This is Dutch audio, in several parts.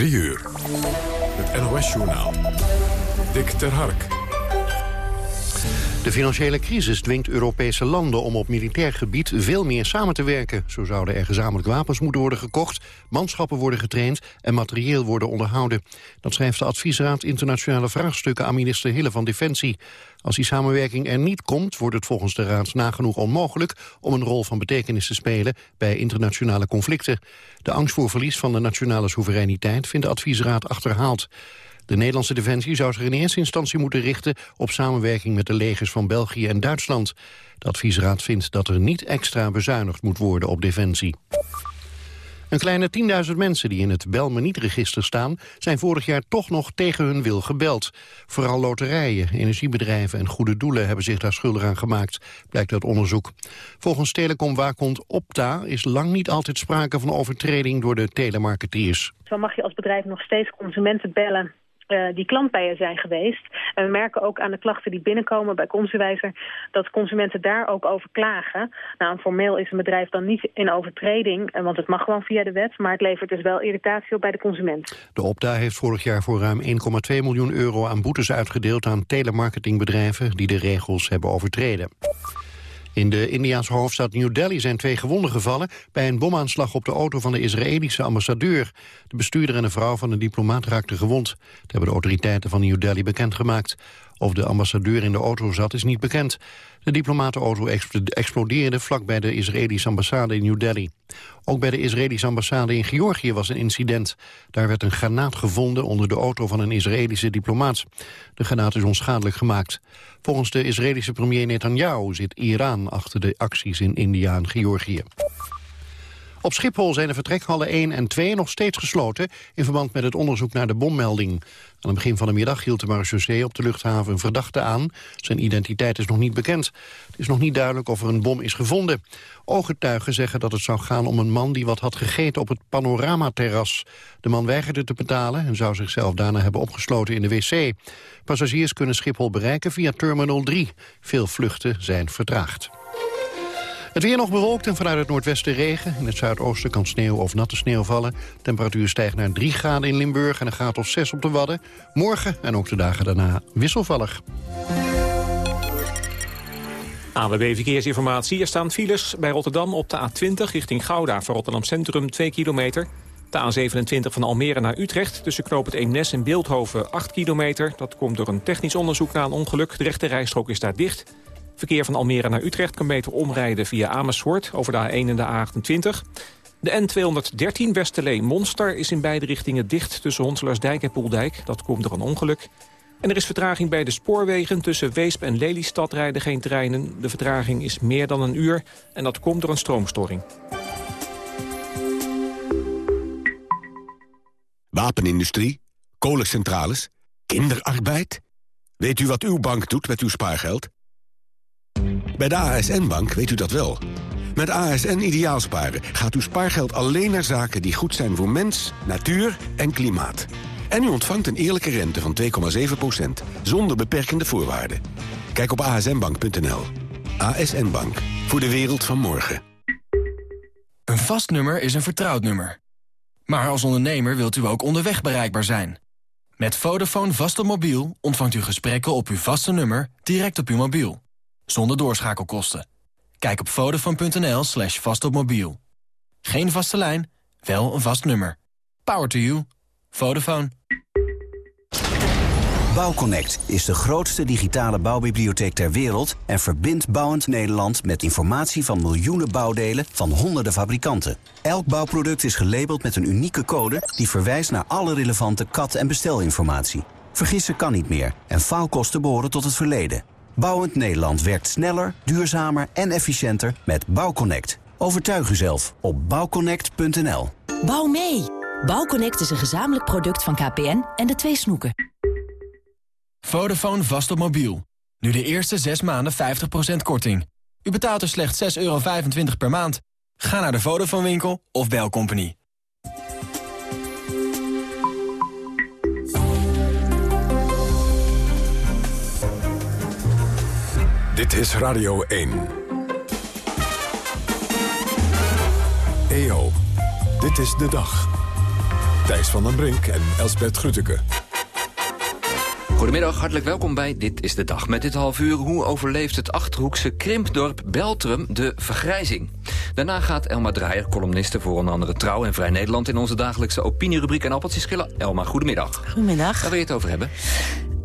3 uur. Het NOS-journaal. Dick ter Hark. De financiële crisis dwingt Europese landen om op militair gebied veel meer samen te werken. Zo zouden er gezamenlijk wapens moeten worden gekocht, manschappen worden getraind en materieel worden onderhouden. Dat schrijft de adviesraad internationale vraagstukken aan minister Hille van Defensie. Als die samenwerking er niet komt, wordt het volgens de raad nagenoeg onmogelijk om een rol van betekenis te spelen bij internationale conflicten. De angst voor verlies van de nationale soevereiniteit vindt de adviesraad achterhaald. De Nederlandse Defensie zou zich in eerste instantie moeten richten op samenwerking met de legers van België en Duitsland. De adviesraad vindt dat er niet extra bezuinigd moet worden op defensie. Een kleine 10.000 mensen die in het Belmeniet-register staan... zijn vorig jaar toch nog tegen hun wil gebeld. Vooral loterijen, energiebedrijven en goede doelen... hebben zich daar schuldig aan gemaakt, blijkt uit onderzoek. Volgens telecomwaakhond Opta is lang niet altijd sprake van overtreding... door de telemarketeers. Zo mag je als bedrijf nog steeds consumenten bellen uh, die klant bij je zijn geweest. En we merken ook aan de klachten die binnenkomen bij Consuwijzer... dat consumenten daar ook over klagen. Nou, formeel is een bedrijf dan niet in overtreding... want het mag gewoon via de wet... maar het levert dus wel irritatie op bij de consument. De Opta heeft vorig jaar voor ruim 1,2 miljoen euro aan boetes uitgedeeld... aan telemarketingbedrijven die de regels hebben overtreden. In de Indiaanse hoofdstad New Delhi zijn twee gewonden gevallen... bij een bomaanslag op de auto van de Israëlische ambassadeur. De bestuurder en de vrouw van de diplomaat raakten gewond. Dat hebben de autoriteiten van New Delhi bekendgemaakt. Of de ambassadeur in de auto zat is niet bekend. De diplomatenauto explodeerde vlak bij de Israëlische ambassade in New Delhi. Ook bij de Israëlische ambassade in Georgië was een incident. Daar werd een granaat gevonden onder de auto van een Israëlische diplomaat. De granaat is onschadelijk gemaakt. Volgens de Israëlische premier Netanyahu zit Iran achter de acties in India en Georgië. Op Schiphol zijn de vertrekhallen 1 en 2 nog steeds gesloten... in verband met het onderzoek naar de bommelding. Aan het begin van de middag hield de marechaussee op de luchthaven een verdachte aan. Zijn identiteit is nog niet bekend. Het is nog niet duidelijk of er een bom is gevonden. Ooggetuigen zeggen dat het zou gaan om een man die wat had gegeten op het panoramaterras. De man weigerde te betalen en zou zichzelf daarna hebben opgesloten in de wc. Passagiers kunnen Schiphol bereiken via Terminal 3. Veel vluchten zijn vertraagd. Het weer nog bewolkt en vanuit het noordwesten regen. In het zuidoosten kan sneeuw of natte sneeuw vallen. Temperatuur stijgt naar 3 graden in Limburg en een graad of 6 op de Wadden. Morgen en ook de dagen daarna wisselvallig. ANWB Verkeersinformatie. Er staan files bij Rotterdam op de A20 richting Gouda... voor Rotterdam Centrum 2 kilometer. De A27 van Almere naar Utrecht tussen Knoop het Eemnes en Beeldhoven 8 kilometer. Dat komt door een technisch onderzoek na een ongeluk. De rechte rijstrook is daar dicht. Verkeer van Almere naar Utrecht kan beter omrijden via Amersfoort... over de A1 en de A28. De N213 Westerlee-Monster is in beide richtingen dicht... tussen Honselersdijk en Poeldijk. Dat komt door een ongeluk. En er is vertraging bij de spoorwegen. Tussen Weesp en Lelystad rijden geen treinen. De vertraging is meer dan een uur en dat komt door een stroomstoring. Wapenindustrie, kolencentrales, kinderarbeid. Weet u wat uw bank doet met uw spaargeld? Bij de ASN-bank weet u dat wel. Met ASN Ideaalsparen gaat uw spaargeld alleen naar zaken die goed zijn voor mens, natuur en klimaat. En u ontvangt een eerlijke rente van 2,7%, zonder beperkende voorwaarden. Kijk op asnbank.nl. ASN Bank, voor de wereld van morgen. Een vast nummer is een vertrouwd nummer. Maar als ondernemer wilt u ook onderweg bereikbaar zijn. Met Vodafone vast op mobiel ontvangt u gesprekken op uw vaste nummer direct op uw mobiel zonder doorschakelkosten. Kijk op vodafone.nl slash vastopmobiel. Geen vaste lijn, wel een vast nummer. Power to you. Vodafone. Bouwconnect is de grootste digitale bouwbibliotheek ter wereld... en verbindt bouwend Nederland met informatie van miljoenen bouwdelen van honderden fabrikanten. Elk bouwproduct is gelabeld met een unieke code... die verwijst naar alle relevante kat- en bestelinformatie. Vergissen kan niet meer en faalkosten behoren tot het verleden. Bouwend Nederland werkt sneller, duurzamer en efficiënter met Bouwconnect. Overtuig uzelf op bouwconnect.nl. Bouw mee! Bouwconnect is een gezamenlijk product van KPN en de twee snoeken. Vodafone vast op mobiel. Nu de eerste 6 maanden 50% korting. U betaalt er slechts 6,25 euro per maand. Ga naar de Vodafone winkel of bel Company. Dit is Radio 1. EO, dit is de dag. Thijs van den Brink en Elsbert Grütke. Goedemiddag, hartelijk welkom bij Dit is de Dag. Met dit half uur, hoe overleeft het Achterhoekse krimpdorp Beltrum de vergrijzing? Daarna gaat Elma Draaier, columniste voor onder andere Trouw en Vrij Nederland... in onze dagelijkse opinierubriek en appeltjes schillen. Elma, goedemiddag. Goedemiddag. Waar wil je het over hebben?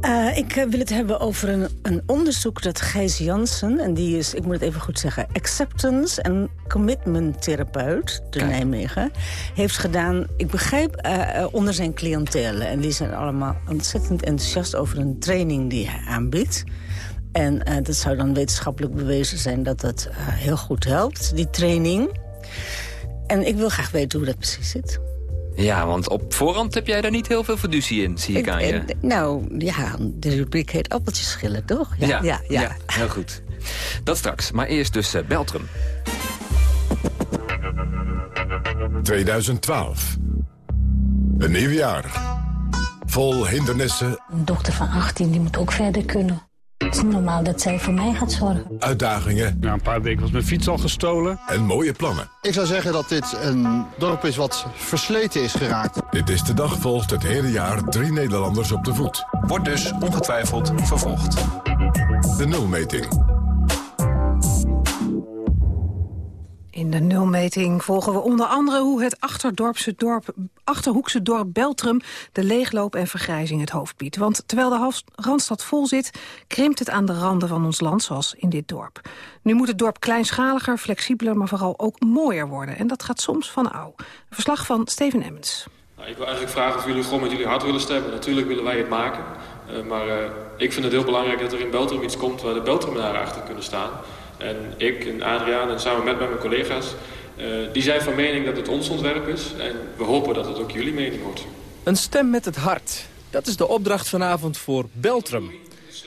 Uh, ik uh, wil het hebben over een, een, onderzoek dat Gijs Jansen... en die is, ik moet het even goed zeggen... acceptance en commitment therapeut te Kijk. Nijmegen... heeft gedaan, ik begrijp, uh, onder zijn cliëntele. En die zijn allemaal ontzettend enthousiast over een training die hij aanbiedt. En dat zou dan wetenschappelijk bewezen zijn dat dat heel goed helpt, die training. En ik wil graag weten hoe dat precies zit. Ja, want op voorhand heb jij daar niet heel veel fiducie in, zie ik aan je. Nou, ja, de rubriek heet appeltjes schillen, toch? Ja, ja, ja, ja. heel goed. Dat straks, maar eerst dus uh, Beltrum. 2012. Een nieuw jaar. Vol hindernissen. Een dochter van 18 die moet ook verder kunnen. Het is normaal dat zij voor mij gaat zorgen. Uitdagingen. Na een paar weken was mijn fiets al gestolen. En mooie plannen. Ik zou zeggen dat dit een dorp is wat versleten is geraakt. Dit is de dag volgt het hele jaar drie Nederlanders op de voet. Wordt dus ongetwijfeld vervolgd. De nulmeting. In de nulmeting volgen we onder andere hoe het dorp, Achterhoekse dorp Beltrum de leegloop en vergrijzing het hoofd biedt. Want terwijl de Randstad vol zit, krimpt het aan de randen van ons land, zoals in dit dorp. Nu moet het dorp kleinschaliger, flexibeler, maar vooral ook mooier worden. En dat gaat soms van ouw. Verslag van Steven Emmons. Nou, ik wil eigenlijk vragen of jullie gewoon met jullie hart willen stemmen. Natuurlijk willen wij het maken. Uh, maar uh, ik vind het heel belangrijk dat er in Beltrum iets komt waar de Beltrumenaren achter kunnen staan. En ik en Adriaan en samen met mijn collega's... Uh, die zijn van mening dat het ons ontwerp is. En we hopen dat het ook jullie mening wordt. Een stem met het hart. Dat is de opdracht vanavond voor Beltrum.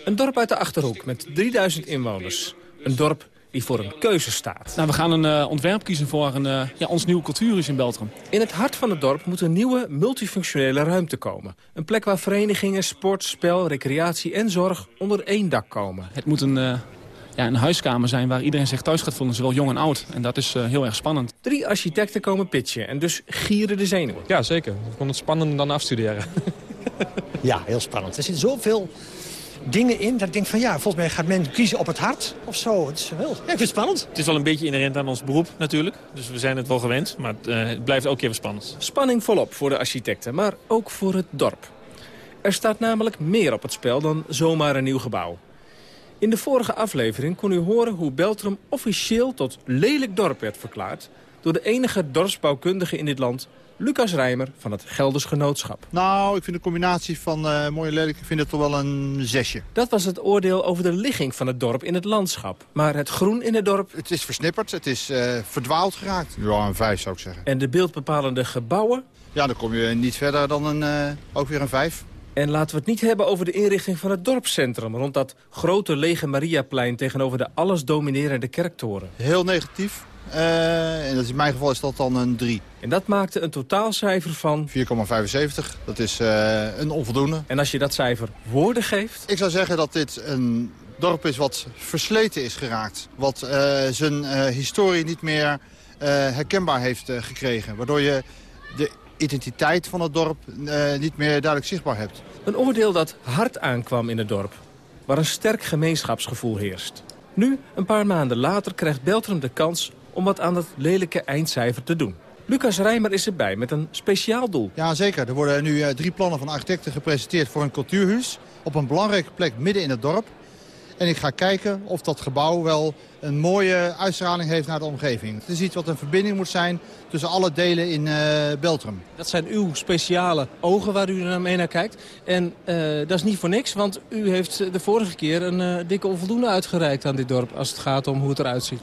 Een dorp uit de Achterhoek met 3000 inwoners. Een dorp die voor een keuze staat. Nou, we gaan een uh, ontwerp kiezen voor een, uh, ja, ons nieuwe cultuur in Beltrum. In het hart van het dorp moet een nieuwe multifunctionele ruimte komen. Een plek waar verenigingen, sport, spel, recreatie en zorg onder één dak komen. Het moet een, uh, ja, een huiskamer zijn waar iedereen zich thuis gaat voelen, zowel jong en oud. En dat is uh, heel erg spannend. Drie architecten komen pitchen en dus gieren de zenuwen. Ja, zeker. Ik vond het spannender dan afstuderen. ja, heel spannend. Er zitten zoveel dingen in dat ik denk van ja, volgens mij gaat men kiezen op het hart of zo. Het is wel, ja, ik vind het spannend. Het is wel een beetje inherent aan ons beroep natuurlijk. Dus we zijn het wel gewend, maar het, uh, het blijft ook even spannend. Spanning volop voor de architecten, maar ook voor het dorp. Er staat namelijk meer op het spel dan zomaar een nieuw gebouw. In de vorige aflevering kon u horen hoe Beltrum officieel tot lelijk dorp werd verklaard... door de enige dorpsbouwkundige in dit land, Lucas Rijmer van het Gelders Genootschap. Nou, ik vind de combinatie van uh, mooi en lelijk, ik vind het toch wel een zesje. Dat was het oordeel over de ligging van het dorp in het landschap. Maar het groen in het dorp... Het is versnipperd, het is uh, verdwaald geraakt. Ja, een vijf zou ik zeggen. En de beeldbepalende gebouwen? Ja, dan kom je niet verder dan een, uh, ook weer een vijf. En laten we het niet hebben over de inrichting van het dorpscentrum... rond dat grote lege Mariaplein tegenover de alles dominerende kerktoren. Heel negatief. Uh, en dat in mijn geval is dat dan een 3. En dat maakte een totaalcijfer van... 4,75. Dat is uh, een onvoldoende. En als je dat cijfer woorden geeft? Ik zou zeggen dat dit een dorp is wat versleten is geraakt. Wat uh, zijn historie niet meer herkenbaar heeft gekregen. Waardoor je de identiteit van het dorp uh, niet meer duidelijk zichtbaar hebt. Een oordeel dat hard aankwam in het dorp, waar een sterk gemeenschapsgevoel heerst. Nu, een paar maanden later, krijgt Beltrum de kans om wat aan het lelijke eindcijfer te doen. Lucas Rijmer is erbij met een speciaal doel. Ja, zeker. Er worden nu uh, drie plannen van architecten gepresenteerd voor een cultuurhuis... op een belangrijke plek midden in het dorp. En ik ga kijken of dat gebouw wel een mooie uitstraling heeft naar de omgeving. Het is iets wat een verbinding moet zijn tussen alle delen in uh, Beltrum. Dat zijn uw speciale ogen waar u naar mee naar kijkt. En uh, dat is niet voor niks, want u heeft de vorige keer een uh, dikke onvoldoende uitgereikt aan dit dorp... als het gaat om hoe het eruit ziet.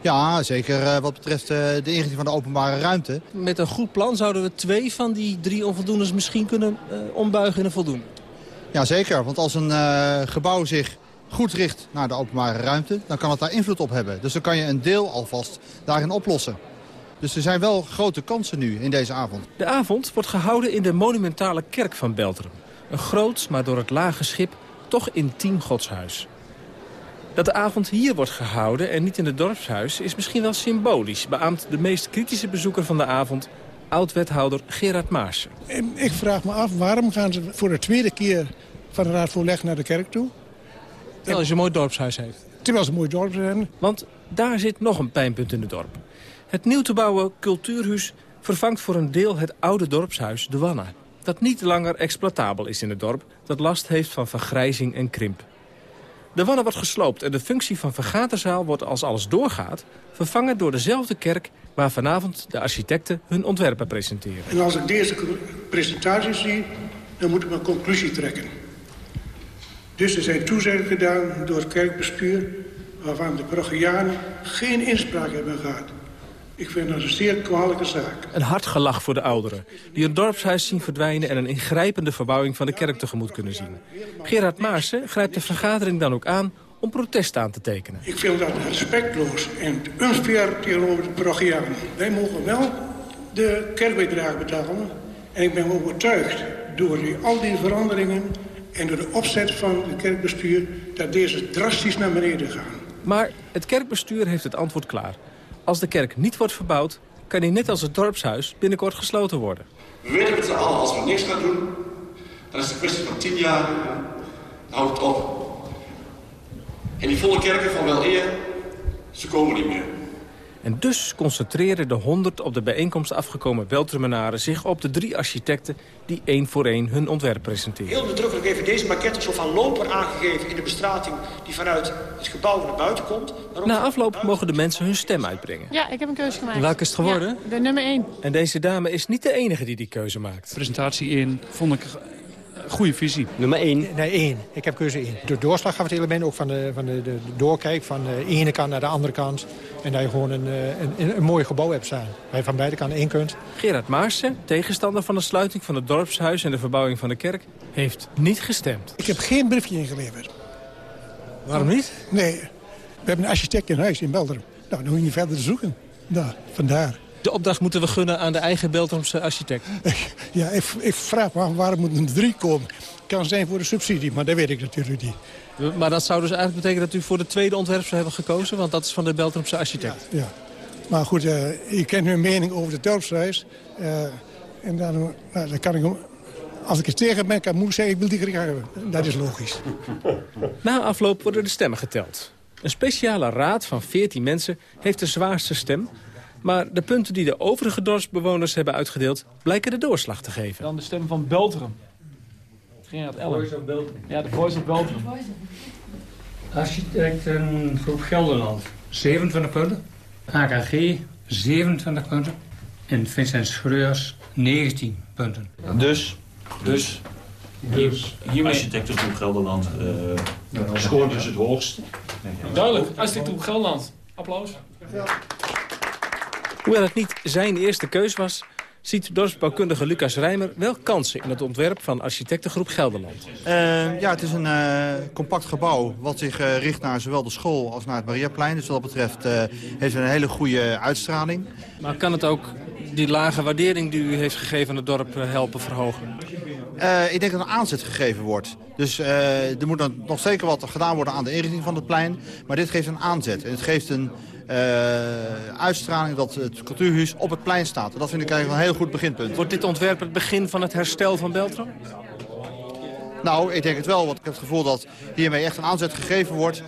Ja, zeker wat betreft de inrichting van de openbare ruimte. Met een goed plan zouden we twee van die drie onvoldoendes misschien kunnen ombuigen in een voldoende. Ja, zeker. Want als een gebouw zich goed richt naar de openbare ruimte... dan kan het daar invloed op hebben. Dus dan kan je een deel alvast daarin oplossen. Dus er zijn wel grote kansen nu in deze avond. De avond wordt gehouden in de monumentale kerk van Beltrum. Een groot, maar door het lage schip toch intiem godshuis. Dat de avond hier wordt gehouden en niet in het dorpshuis is misschien wel symbolisch... beaamt de meest kritische bezoeker van de avond oud-wethouder Gerard Maarsen. Ik vraag me af, waarom gaan ze voor de tweede keer van de Raad voor Leg naar de kerk toe? Terwijl je een mooi dorpshuis heeft. Terwijl ze een mooi dorpshuis hebben. Want daar zit nog een pijnpunt in het dorp. Het nieuw te bouwen cultuurhuis vervangt voor een deel het oude dorpshuis De Wanne. Dat niet langer exploitabel is in het dorp, dat last heeft van vergrijzing en krimp. De Wanne wordt gesloopt en de functie van vergaderzaal wordt als alles doorgaat... vervangen door dezelfde kerk waar vanavond de architecten hun ontwerpen presenteren. En als ik deze presentatie zie, dan moet ik mijn conclusie trekken. Dus er zijn toezeggingen gedaan door het kerkbestuur... waarvan de parochianen geen inspraak hebben gehad. Ik vind dat een zeer kwalijke zaak. Een hard gelach voor de ouderen, die een dorpshuis zien verdwijnen... en een ingrijpende verbouwing van de kerk tegemoet kunnen zien. Gerard Maarsen grijpt de vergadering dan ook aan om protest aan te tekenen. Ik vind dat respectloos en unfair tegenover de parochianen. Wij mogen wel de kerkbedrag betalen. En ik ben overtuigd door die, al die veranderingen en door de opzet van het kerkbestuur... dat deze drastisch naar beneden gaan. Maar het kerkbestuur heeft het antwoord klaar. Als de kerk niet wordt verbouwd, kan hij net als het dorpshuis binnenkort gesloten worden. We weten met z'n allen, als we niks gaan doen, dan is het een kwestie van tien jaar, dan houdt het op. En die volle kerken van wel eer, ze komen niet meer. En dus concentreren de honderd op de bijeenkomst afgekomen Beltrumenaren zich op de drie architecten die één voor één hun ontwerp presenteren. Heel nadrukkelijk even deze maquette zo van loper aangegeven in de bestrating die vanuit het gebouw naar buiten komt. Na afloop mogen de mensen hun stem uitbrengen. Ja, ik heb een keuze gemaakt. Welke is het geworden? Ja, de nummer 1. En deze dame is niet de enige die die keuze maakt. presentatie in vond ik goede visie. Nummer 1? Nee, 1. Ik heb keuze 1. De doorslaggevend element ook van de, van de, de, doorkijk van de ene kant naar de andere kant. En dat je gewoon een, een, een, mooi gebouw hebt staan. Waar je van beide kanten één kunt. Gerard Maarsen, tegenstander van de sluiting van het dorpshuis en de verbouwing van de kerk, heeft niet gestemd. Ik heb geen briefje ingeleverd. Waarom niet? Nee, we hebben een architect in huis in Belderum. Nou, dan hoef je niet verder te zoeken. Nou, vandaar. De opdracht moeten we gunnen aan de eigen Beltrumse architect. Ja, ik, ik vraag me af waarom moeten er drie komen. Kan zijn voor de subsidie, maar dat weet ik natuurlijk niet. Maar dat zou dus eigenlijk betekenen dat u voor de tweede ontwerp zou hebben gekozen? Want dat is van de Beltrumse architect. Ja, ja. maar goed, uh, je kent hun mening over de dorpsreis. Uh, en dan, nou, dan kan ik als ik het tegen ben, kan ik zeggen, ik wil die graag hebben. Dat is logisch. Na afloop worden de stemmen geteld. Een speciale raad van 14 mensen heeft de zwaarste stem... Maar de punten die de overige dorpsbewoners hebben uitgedeeld... blijken de doorslag te geven. Dan de stem van Beltrum. Gerard Ellen. Voice of Beltrum. Ja, de Voice of Beltrum. Architectengroep Gelderland, 27 punten. AKG, 27 punten. En Vincent Schreurs, 19 punten. Dus? Dus? Dus hiermee... Architectengroep Gelderland uh, scoort dus het hoogst. Duidelijk, Architectengroep Gelderland. Applaus. Hoewel het niet zijn eerste keus was... ziet dorpsbouwkundige Lucas Rijmer wel kansen in het ontwerp van architectengroep Gelderland. Uh, ja, het is een uh, compact gebouw wat zich uh, richt naar zowel de school als naar het Mariaplein. Dus wat dat betreft heeft het een hele goede uitstraling. Maar kan het ook die lage waardering die u heeft gegeven aan het dorp helpen verhogen? ik denk dat een aanzet gegeven wordt. Dus er moet dan nog zeker wat gedaan worden aan de inrichting van het plein. Maar dit geeft een aanzet. En het geeft een uitstraling dat het cultuurhuis op het plein staat. Dat vind ik eigenlijk een heel goed beginpunt. Wordt dit ontwerp het begin van het herstel van Beltram? Nou, ik denk het wel. Want ik heb het gevoel dat hiermee echt een aanzet gegeven wordt...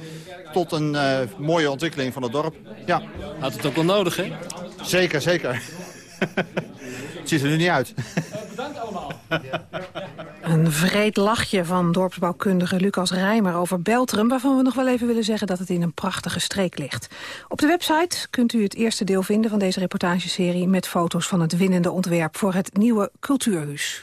tot een uh, mooie ontwikkeling van het dorp. Ja. Had het ook wel nodig, hè? Zeker, zeker. het ziet er nu niet uit. Bedankt allemaal. Een vreed lachje van dorpsbouwkundige Lucas Rijmer over Beltrum... waarvan we nog wel even willen zeggen dat het in een prachtige streek ligt. Op de website kunt u het eerste deel vinden van deze reportageserie... met foto's van het winnende ontwerp voor het nieuwe Cultuurhuis.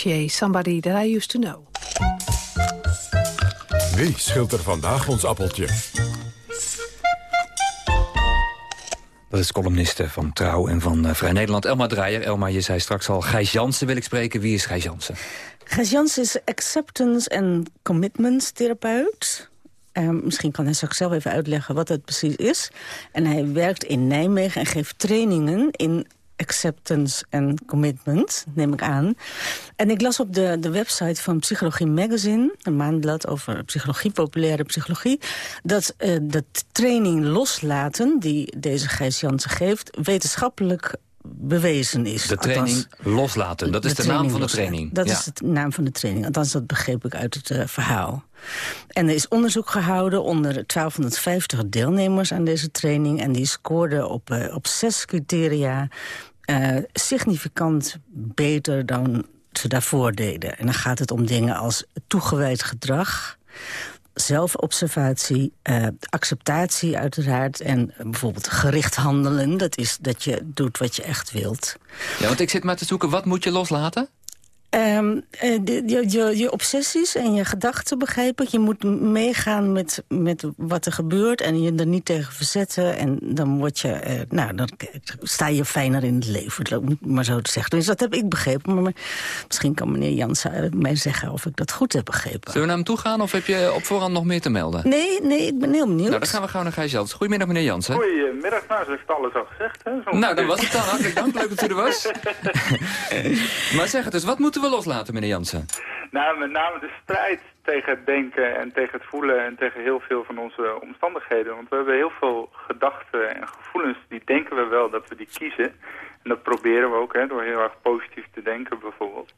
Somebody that I used to know. Wie schilt er vandaag ons appeltje? Dat is columniste van Trouw en van eh, Vrij Nederland. Elma Draaier. Elma, je zei straks al, Gijs Jansen wil ik spreken. Wie is Gijs Jansen? Gijs Jansen is acceptance en commitment therapeut. Ehm, misschien kan hij straks zelf even uitleggen wat dat precies is. En hij werkt in Nijmegen en geeft trainingen in acceptance en commitment, neem ik aan. En ik las op de, de website van Psychologie Magazine... een maandblad over psychologie, populaire psychologie... dat eh, de training loslaten die deze Gijs Jansen geeft... wetenschappelijk bewezen is. De training loslaten, dat is de, naam van de training. Dat Ja. is de naam van de training. Althans, dat begreep ik uit het eh, verhaal. En er is onderzoek gehouden onder 1250 deelnemers aan deze training. En die scoorden op, eh, op zes criteria eh, significant beter dan ze daarvoor deden. En dan gaat het om dingen als toegewijd gedrag zelfobservatie, eh, acceptatie uiteraard... en bijvoorbeeld gericht handelen. Dat is dat je doet wat je echt wilt. Ja, want ik zit maar te zoeken, wat moet je loslaten? Ehm, eh, de- je, je, je obsessies en je gedachten begrijp ik. Je moet meegaan met, met wat er gebeurt en je er niet tegen verzetten. En dan, word je, eh, nou, dan sta je fijner in het leven, om het maar zo te zeggen. Dus dat heb ik begrepen. Maar, misschien kan meneer Jansen eh, mij zeggen of ik dat goed heb begrepen. Zullen we naar hem toe gaan of heb je op voorhand nog meer te melden? Nee, nee, ik ben heel benieuwd. Nou, dan gaan we gauw naar Gijs Jansen. Goedemiddag, meneer Jansen. Goedemiddag, nou, ze heeft alles al gezegd. Hè, zo Nou, dan was het dan. Hartelijk dank, leuk dat u er was. maar zeg het eens, wat moeten we loslaten, meneer Jansen? Nou, met name de strijd tegen het denken en tegen het voelen en tegen heel veel van onze omstandigheden. Want we hebben heel veel gedachten en gevoelens, die denken we wel dat we die kiezen. En dat proberen we ook, hè, door heel erg positief te denken bijvoorbeeld.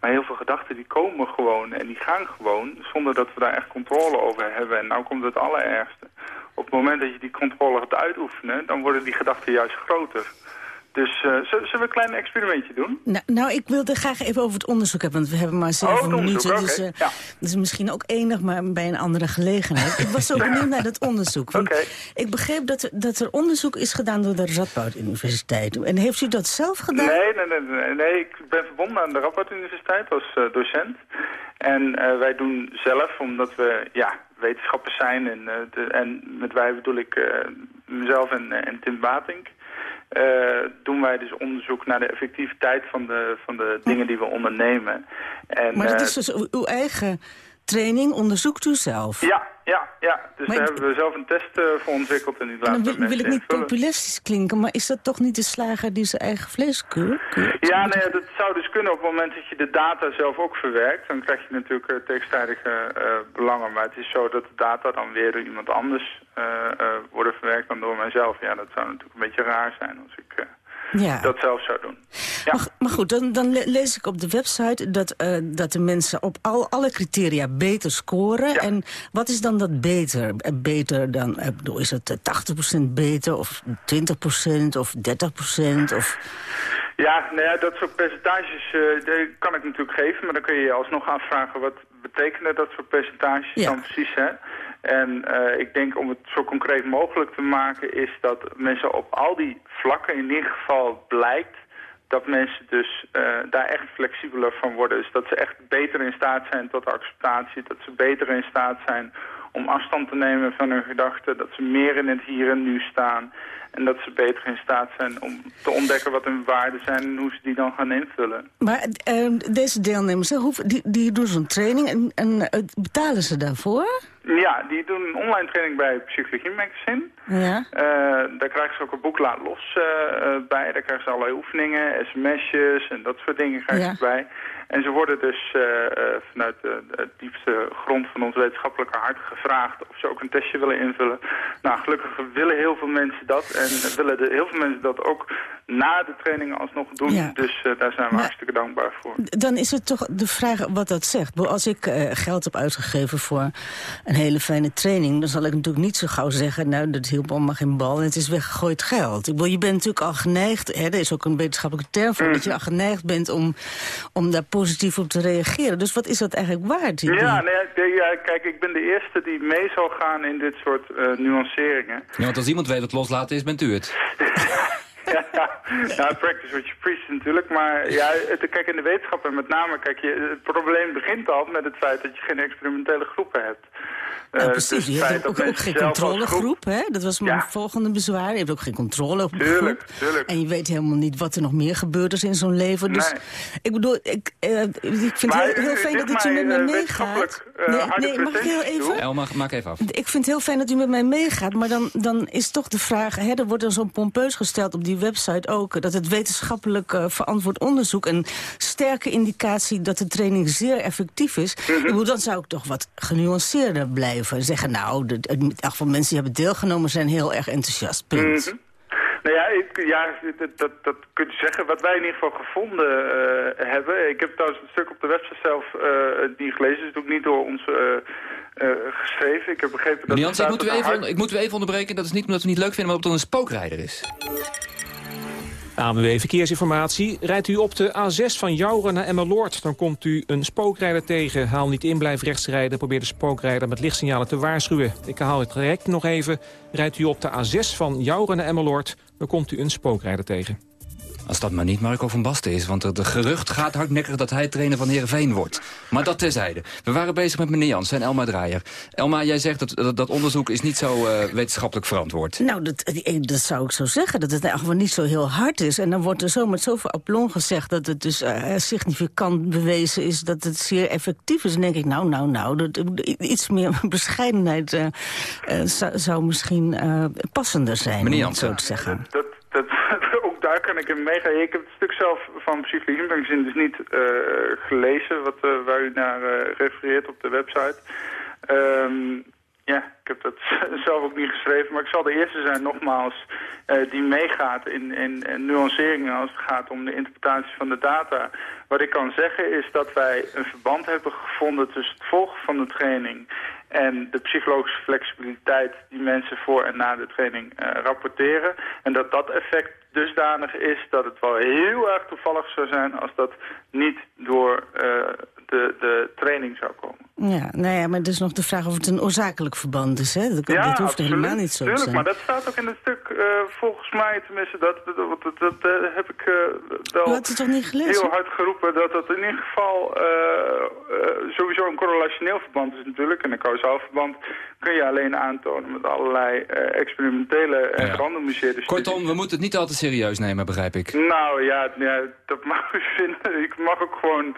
Maar heel veel gedachten die komen gewoon en die gaan gewoon zonder dat we daar echt controle over hebben. En nou komt het allerergste. Op het moment dat je die controle gaat uitoefenen, dan worden die gedachten juist groter. Dus eh, zullen we een klein experimentje doen? Nou, nou, ik wilde graag even over het onderzoek hebben, want we hebben maar zeven Oh, minuten. onderzoek, dus dat is misschien ook enig, maar bij een andere gelegenheid. ik was zo benieuwd naar dat onderzoek. Want Ik begreep dat er, dat er onderzoek is gedaan door de Radboud Universiteit. En heeft u dat zelf gedaan? Nee, nee, nee, nee, nee. Ik ben verbonden aan de Radboud Universiteit als eh, docent. En wij doen zelf, omdat we ja, wetenschappers zijn... en, de, en met wij bedoel ik mezelf en, en Tim Batink... eh, doen wij dus onderzoek naar de effectiviteit van de, van de dingen die we ondernemen. En, maar dat eh, is dus uw- uw eigen training, onderzoekt u zelf? Ja, ja, ja. Dus Maar daar ik- hebben we zelf een test eh, voor ontwikkeld en die En laten dan we wil, wil ik mensen niet invullen. populistisch klinken, maar is dat toch niet de slager die zijn eigen vlees keurt? Ja, nee, dat zou dus kunnen op het moment dat je de data zelf ook verwerkt. Dan krijg je natuurlijk eh, tegenstrijdige eh, belangen. Maar het is zo dat de data dan weer door iemand anders worden verwerkt dan door mijzelf. Ja, dat zou natuurlijk een beetje raar zijn als ik Ja. dat zelf zou doen. Maar, maar goed, dan, dan le- lees ik op de website dat, eh, dat de mensen op al, alle criteria beter scoren. En wat is dan dat beter? Eh, Beter dan, ik bedoel, is het eh, 80% beter of 20% of 30% of... Ja, nou ja, dat soort percentages eh, kan ik natuurlijk geven. Maar dan kun je je alsnog afvragen wat betekenen dat soort percentages dan precies. Hè? En eh, ik denk om het zo concreet mogelijk te maken is dat mensen op al die vlakken in ieder geval blijkt dat mensen dus eh, daar echt flexibeler van worden. Dus dat ze echt beter in staat zijn tot acceptatie. Dat ze beter in staat zijn om afstand te nemen van hun gedachten. Dat ze meer in het hier en nu staan. En dat ze beter in staat zijn om te ontdekken wat hun waarden zijn en hoe ze die dan gaan invullen. Maar eh, deze deelnemers, die, die doen zo'n training en, en eh, betalen ze daarvoor? Ja, die doen een online training bij Psychologie Magazine. Ja. Eh, daar krijgen ze ook een boek laat los eh, bij. Daar krijgen ze allerlei oefeningen, sms'jes en dat soort dingen krijgen Ja. ze bij. En ze worden dus vanuit de, de diepste grond van ons wetenschappelijke hart gevraagd of ze ook een testje willen invullen. Nou, gelukkig willen heel veel mensen dat en willen de, heel veel mensen dat ook na de training alsnog doen. Ja. Dus eh, daar zijn we hartstikke dankbaar voor. Dan is het toch de vraag wat dat zegt. Als ik eh, geld heb uitgegeven voor een hele fijne training... dan zal ik natuurlijk niet zo gauw zeggen... nou, dat hielp allemaal geen bal en het is weggegooid geld. Ik bedoel, je bent natuurlijk al geneigd... Hè, er is ook een wetenschappelijke term voor... dat je al geneigd bent om, om daar positief op te reageren. Dus wat is dat eigenlijk waard? die- Ja, nee, de- ja, kijk, ik ben de eerste die mee zal gaan in dit soort eh, nuanceringen. Ja, want als iemand weet wat loslaten is, bent ja, nou, practice what you preach natuurlijk. Maar ja, het, kijk, in de wetenschap en met name, kijk, je, het probleem begint al met het feit dat je geen experimentele groepen hebt. Nou, Eh, precies, dus je hebt ook, geen controlegroep, hè? Dat was mijn Ja. volgende bezwaar. Je hebt ook geen controle op de Tuurlijk, groep. tuurlijk. En je weet helemaal niet wat er nog meer gebeurt is in zo'n leven. Dus Nee. ik bedoel, ik, eh, ik vind het heel, u fijn dat u met mij eh, meegaat. eh, harde nee, mag ik heel even? Elma, maak even af. Ik vind het heel fijn dat u met mij meegaat, maar dan, dan is toch de vraag... Hè, er wordt dan zo'n pompeus gesteld op die website ook... dat het wetenschappelijk eh, verantwoord onderzoek... een sterke indicatie dat de training zeer effectief is... Mhm. ik bedoel, dan zou ik toch wat genuanceerder blijven. Zeggen, nou, de, in elk mensen die hebben deelgenomen... zijn heel erg enthousiast, punt. Mhm. Nou ja, ik, ja dat, dat, dat kunt u zeggen. Wat wij in ieder geval gevonden eh, hebben... Ik heb trouwens een stuk op de website zelf eh, niet gelezen. Het is ook niet door ons eh, geschreven. Ik heb begrepen dat... Jans, ik moet, u even, hard- ik moet u even onderbreken. Dat is niet omdat we het niet leuk vinden, maar omdat het een spookrijder is. ANWB Verkeersinformatie. Rijdt u op de A6 van Jouren naar Emmeloord... dan komt u een spookrijder tegen. Haal niet in, blijf rechts rijden. Probeer de spookrijder met lichtsignalen te waarschuwen. Ik haal het traject nog even. Rijdt u op de A6 van Jouren naar Emmeloord... dan komt u een spookrijder tegen. Als dat maar niet Marco van Basten is, want het gerucht gaat hardnekkig dat hij trainer van Heerenveen wordt. Maar dat terzijde. We waren bezig met meneer Jans en Elma Draaier. Elma, jij zegt dat dat, dat onderzoek is niet zo eh, wetenschappelijk verantwoord. Nou, dat, eh, dat zou ik zo zeggen, dat het eigenlijk niet zo heel hard is. En dan wordt er zo met zoveel aplomb gezegd dat het dus eh, significant bewezen is... dat het zeer effectief is. Dan denk ik, nou, nou, nou, dat, iets meer bescheidenheid zou, zou misschien eh, passender zijn, Meneer om het zo te zeggen. Dat, kan ik in meegaan. Ik heb het stuk zelf van Psychologie Magazine dus niet eh, gelezen... Wat, eh, waar u naar eh, refereert op de website. Ehm, ja, ik heb dat zelf ook niet geschreven. Maar ik zal de eerste zijn, nogmaals, eh, die meegaat in, in, in nuanceringen... als het gaat om de interpretatie van de data. Wat ik kan zeggen is dat wij een verband hebben gevonden... tussen het volgen van de training en de psychologische flexibiliteit die mensen voor en na de training eh, rapporteren. En dat dat effect dusdanig is dat het wel heel erg toevallig zou zijn als dat niet door eh, de, de training zou komen. Ja, nou ja, maar het is nog de vraag of het een oorzakelijk verband is. Hè? Dat, dat hoeft helemaal niet zo te tuurlijk, zijn. maar dat staat ook in het stuk, eh, volgens mij tenminste, dat, dat, dat, dat, eh, heb ik eh, wel het toch niet gelezen? heel hard geroepen, dat dat in ieder geval sowieso een correlationeel verband is natuurlijk. En een kausaal verband kun je alleen aantonen met allerlei eh, experimentele en gerandomiseerde studies. Kortom, we moeten het niet al te serieus nemen, begrijp ik. Nou ja, ja, dat mag u vinden. Ik mag ook gewoon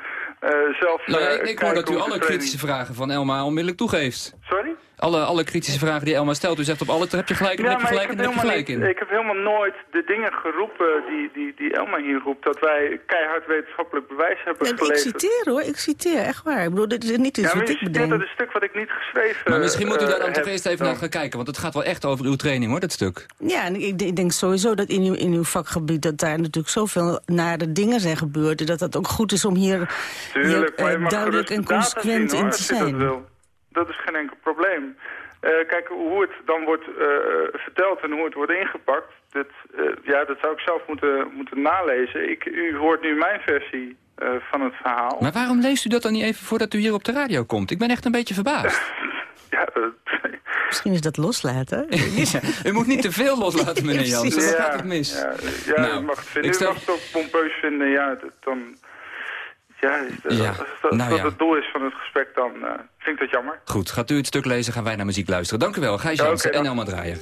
zelf Nou ja, eh, ik, ik hoor dat u alle kritische vragen van Elma onmiddellijk toegeeft. Sorry? Alle, alle kritische vragen die Elma stelt. U zegt op alle, daar heb je gelijk, daar heb je gelijk ik en heb, je gelijk niet, in. ik heb helemaal nooit de dingen geroepen die, die, die Elma hier roept. Dat wij keihard wetenschappelijk bewijs hebben Ja, ik geleverd. citeer hoor, ik citeer, echt waar. Ik bedoel, dit is niet iets ja, wat ik bedenk. uit een stuk wat ik niet geschreven Maar misschien moet u daar dan eh, toch heb eerst even dan. naar gaan kijken. Want het gaat wel echt over uw training hoor, dat stuk. Ja, en ik, ik denk sowieso dat in uw, in uw vakgebied... dat daar natuurlijk zoveel nare dingen zijn gebeurd... dat het ook goed is om hier, Tuurlijk, eh, duidelijk en consequent zien, hoor, in te dat zijn. Dat is geen enkel probleem. Eh, kijk, hoe het dan wordt eh, verteld en hoe het wordt ingepakt... Dat, eh, ja, dat zou ik zelf moeten, moeten nalezen. Ik, u hoort nu mijn versie eh, van het verhaal. Maar waarom leest u dat dan niet even voordat u hier op de radio komt? Ik ben echt een beetje verbaasd. Ja, Misschien is dat loslaten. u moet niet te veel loslaten, meneer Ja, Jansen. Ja, gaat het mis. Ja, ja Nou, u mag het vinden. ik stel- U mag het ook pompeus vinden. Ja, dat- dan... Ja, dat- Ja, als dat, nou dat ja. het doel is van het gesprek, dan eh, vind ik dat jammer. Goed, gaat u het stuk lezen, gaan wij naar muziek luisteren. Dank u wel, Gijs Ja, oké, Jansen en. Elma Draaier.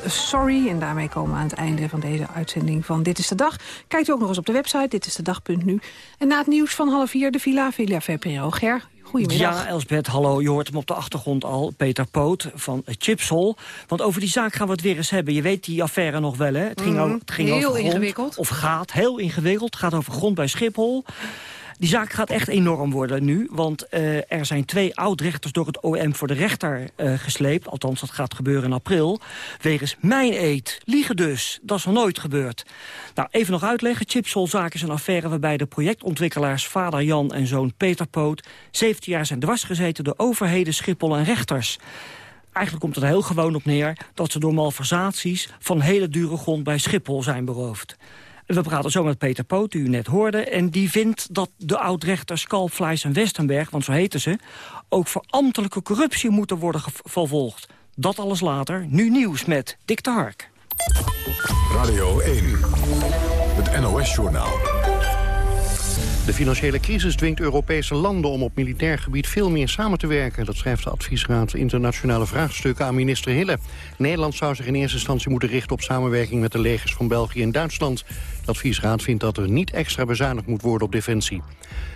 Met Sorry. En daarmee komen we aan het einde van deze uitzending van Dit is de Dag. Kijkt u ook nog eens op de website, dit is de dag.nu. En na het nieuws van half vier, de Villa Villa VPRO. Ger, goedemiddag. Ja, Elsbeth, hallo. Je hoort hem op de achtergrond al. Peter Poot van Chipsol. Want over die zaak gaan we het weer eens hebben. Je weet die affaire nog wel, hè? Het ging, Mhm. over, het ging Heel over grond. ingewikkeld. Of gaat, heel ingewikkeld. Het gaat over grond bij Schiphol. Die zaak gaat echt enorm worden nu. Want eh, er zijn twee oud-rechters door het OM voor de rechter eh, gesleept. Althans, dat gaat gebeuren in april. Wegens mijn eet. Liegen dus. Dat is nog nooit gebeurd. Nou, even nog uitleggen. Chipsol-zaak is een affaire waarbij de projectontwikkelaars... vader Jan en zoon Peter Poot... 17 jaar zijn dwarsgezeten door overheden, Schiphol en rechters. Eigenlijk komt het heel gewoon op neer dat ze door malversaties van hele dure grond bij Schiphol zijn beroofd. We praten zo met Peter Poot, die u net hoorde. En die vindt dat de oud-rechters Kalpfleis en Westenberg, want zo heten ze... ook voor ambtelijke corruptie moeten worden vervolgd. Dat alles later. Nu nieuws met Dick de Hark. Radio 1, het NOS-journaal. De financiële crisis dwingt Europese landen om op militair gebied veel meer samen te werken. Dat schrijft de adviesraad Internationale Vraagstukken aan minister Hille. Nederland zou zich in eerste instantie moeten richten op samenwerking met de legers van België en Duitsland. De adviesraad vindt dat er niet extra bezuinigd moet worden op defensie.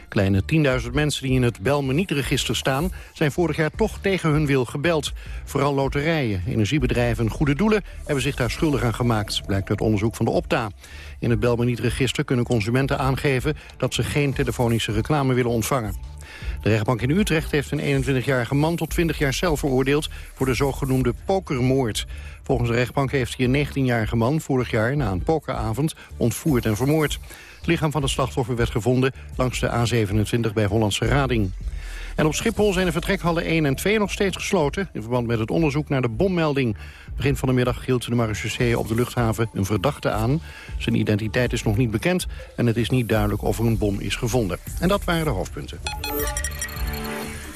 Kleine 10.000 mensen die in het Bel me niet-register staan... zijn vorig jaar toch tegen hun wil gebeld. Vooral loterijen, energiebedrijven en goede doelen... hebben zich daar schuldig aan gemaakt, blijkt uit onderzoek van de Opta. In het Bel me niet-register kunnen consumenten aangeven... dat ze geen telefonische reclame willen ontvangen. De rechtbank in Utrecht heeft een 21-jarige man tot 20 jaar cel veroordeeld... voor de zogenoemde pokermoord. Volgens de rechtbank heeft hij een 19-jarige man vorig jaar... na een pokeravond ontvoerd en vermoord. Het lichaam van het slachtoffer werd gevonden langs de A27 bij Hollandse Rading. En op Schiphol zijn de vertrekhallen 1 en 2 nog steeds gesloten... in verband met het onderzoek naar de bommelding. Begin van de middag hield de marechaussee op de luchthaven een verdachte aan. Zijn identiteit is nog niet bekend en het is niet duidelijk of er een bom is gevonden. En dat waren de hoofdpunten.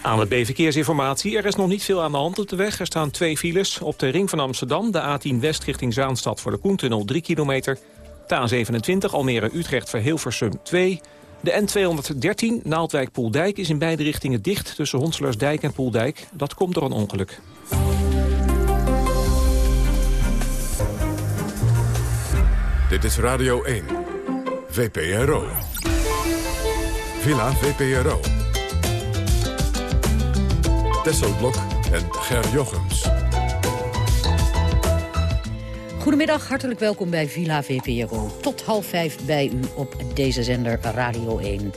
Aan het B-verkeersinformatie. Er is nog niet veel aan de hand op de weg. Er staan twee files. Op de ring van Amsterdam, de A10 West richting Zaanstad... voor de Koentunnel 3 kilometer. De A27 Almere-Utrecht-Verhilversum 2. De N213 Naaldwijk-Poeldijk is in beide richtingen dicht... tussen Honselersdijk en Poeldijk. Dat komt door een ongeluk. Dit is Radio 1. VPRO. Villa VPRO. Tesselblok en Ger Jochems. Goedemiddag, hartelijk welkom bij Villa VPRO. Tot half vijf bij u op deze zender Radio 1.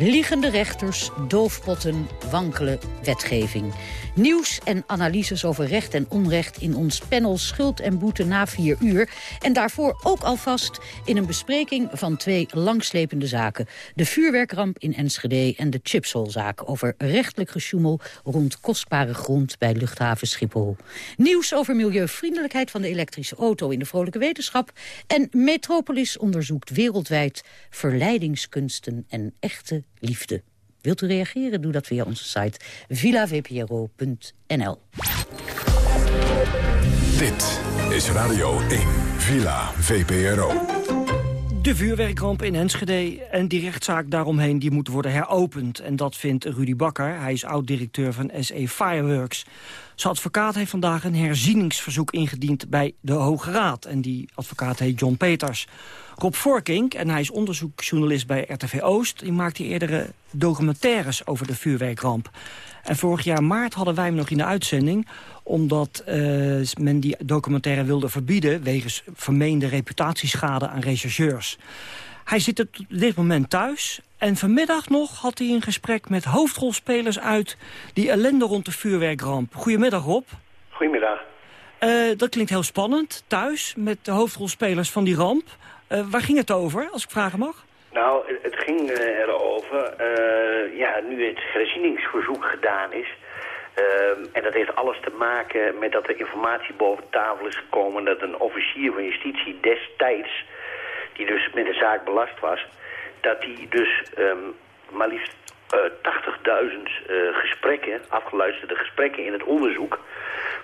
Liggende rechters, doofpotten, wankele wetgeving. Nieuws en analyses over recht en onrecht in ons panel Schuld en Boete na vier uur. En daarvoor ook alvast in een bespreking van twee langslepende zaken. De vuurwerkramp in Enschede en de chipsolzaak over rechtelijk gesjoemel rond kostbare grond bij luchthaven Schiphol. Nieuws over milieuvriendelijkheid van de elektrische auto in de vrolijke wetenschap. En Metropolis onderzoekt wereldwijd verleidingskunsten en echte liefde. Wilt u reageren? Doe dat via onze site villavpro.nl. Dit is Radio 1. Villa VPRO. De vuurwerkramp in Enschede en die rechtszaak daaromheen die moet worden heropend. En dat vindt Rudy Bakker. Hij is oud-directeur van SE Fireworks. Zijn advocaat heeft vandaag een herzieningsverzoek ingediend bij de Hoge Raad. En die advocaat heet John Peters. Rob Vorkink, en hij is onderzoeksjournalist bij RTV Oost... die maakte eerdere documentaires over de vuurwerkramp. En vorig jaar maart hadden wij hem nog in de uitzending... omdat eh, men die documentaire wilde verbieden... wegens vermeende reputatieschade aan rechercheurs. Hij zit op dit moment thuis. En vanmiddag nog had hij een gesprek met hoofdrolspelers uit... die ellende rond de vuurwerkramp. Goedemiddag, Rob. Goedemiddag. Eh, dat klinkt heel spannend, thuis, met de hoofdrolspelers van die ramp. Eh, waar ging het over, als ik vragen mag? Nou, het- ging erover, eh, ja, nu het herzieningsverzoek gedaan is... ehm, en dat heeft alles te maken met dat er informatie boven tafel is gekomen... dat een officier van justitie destijds, die dus met de zaak belast was... dat die dus ehm, maar liefst eh, 80.000 eh, gesprekken, afgeluisterde gesprekken in het onderzoek...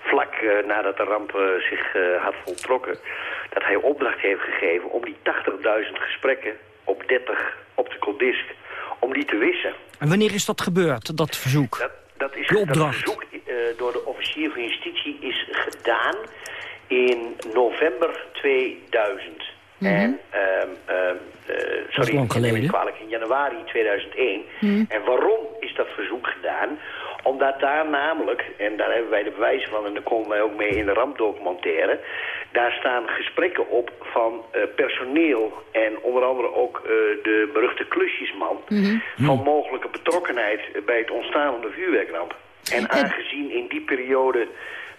vlak eh, nadat de ramp eh, zich eh, had voltrokken... dat hij opdracht heeft gegeven om die 80.000 gesprekken op 30 optical disc... om die te wissen. En wanneer is dat gebeurd, dat verzoek? Dat, dat is De dat verzoek eh, door de officier van justitie is gedaan in november 2000. En, ehm, ehm, eh, sorry, geleden. me kwalijk, in januari 2001. Mhm. En waarom is dat verzoek gedaan? Omdat daar namelijk, en daar hebben wij de bewijzen van... en daar komen wij ook mee in de rampdocumentaire... daar staan gesprekken op van eh, personeel... en onder andere ook eh, de beruchte klusjesman... van mogelijke betrokkenheid bij het ontstaan van de vuurwerkramp. En aangezien in die periode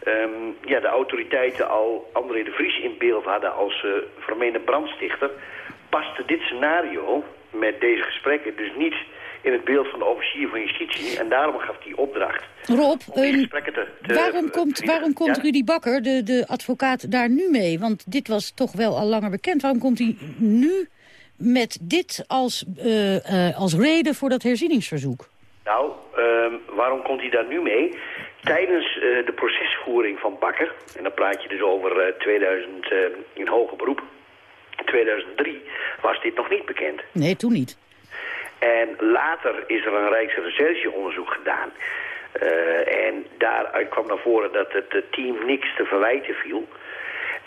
ehm, ja, de autoriteiten al André de Vries in beeld hadden als eh vermeende brandstichter... paste dit scenario met deze gesprekken dus niet in het beeld van de officier van justitie. En daarom gaf hij opdracht Rob, om die gesprekken te, te waarom komt, vernietigen. waarom komt Ja? Rudy Bakker, de, de advocaat, daar nu mee? Want dit was toch wel al langer bekend. Waarom komt hij nu met dit als, eh, eh, als reden voor dat herzieningsverzoek? Nou, ehm, waarom komt hij daar nu mee? Tijdens eh, de procesvoering van Bakker, en dan praat je dus over eh, 2000 eh, in hoger beroep, 2003, was dit nog niet bekend. Nee, toen niet. En later is er een Rijksrechercheonderzoek gedaan. Eh, en daaruit kwam naar voren dat het eh, team niks te verwijten viel.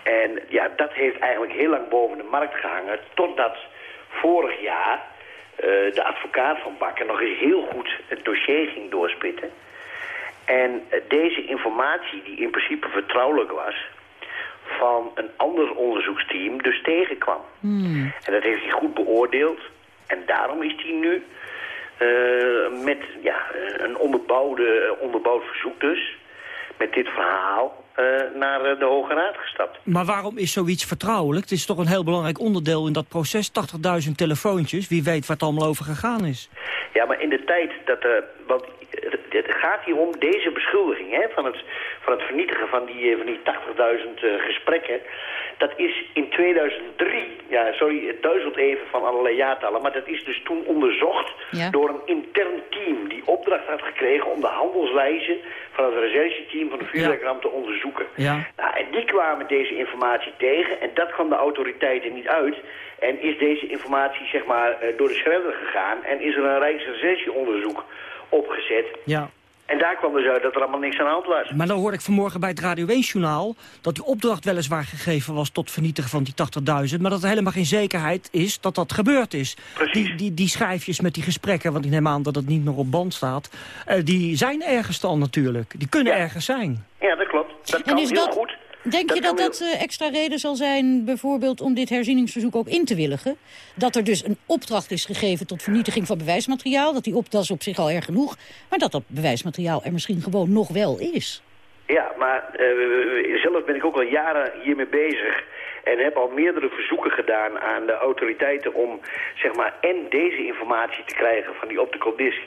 En ja, dat heeft eigenlijk heel lang boven de markt gehangen... totdat vorig jaar eh, de advocaat van Bakker nog eens heel goed het dossier ging doorspitten. En deze informatie, die in principe vertrouwelijk was... van een ander onderzoeksteam dus tegenkwam. En dat heeft hij goed beoordeeld. En daarom is hij nu eh, met ja, een onderbouwde, onderbouwd verzoek dus... met dit verhaal eh, naar eh, de Hoge Raad gestapt. Maar waarom is zoiets vertrouwelijk? Het is toch een heel belangrijk onderdeel in dat proces. 80.000 telefoontjes. Wie weet waar het allemaal over gegaan is. Ja, maar in de tijd dat... eh want het gaat hier om deze beschuldiging hè, van, het, van het vernietigen van die, eh, van die 80.000 eh, gesprekken. Dat is in 2003, ja sorry, het duizelt even van allerlei jaartallen... maar dat is dus toen onderzocht Ja. door een intern team... die opdracht had gekregen om de handelswijze van het rechercheteam van de vuurwerkramp te onderzoeken. Ja. Nou, en die kwamen deze informatie tegen en dat kwam de autoriteiten niet uit. En is deze informatie zeg maar eh, door de schredder gegaan en is er een Rijksrechercheonderzoek opgezet. Ja. En daar kwam dus uit dat er allemaal niks aan de hand was. Maar dan hoorde ik vanmorgen bij het Radio 1-journaal... dat die opdracht weliswaar gegeven was tot vernietigen van die 80.000... maar dat er helemaal geen zekerheid is dat dat gebeurd is. Die, die, die schijfjes met die gesprekken, want ik neem aan dat het niet nog op band staat... eh, die zijn ergens dan natuurlijk. Die kunnen ergens zijn. Ja, dat klopt. Dat En kan is heel dat- goed. Denk je dat dat eh, extra reden zal zijn, bijvoorbeeld om dit herzieningsverzoek ook in te willigen? Dat er dus een opdracht is gegeven tot vernietiging van bewijsmateriaal. Dat die op, dat is op zich al erg genoeg. Maar dat dat bewijsmateriaal er misschien gewoon nog wel is. Ja, maar eh, zelf ben ik ook al jaren hiermee bezig. En heb al meerdere verzoeken gedaan aan de autoriteiten om zeg maar en deze informatie te krijgen van die optical disc.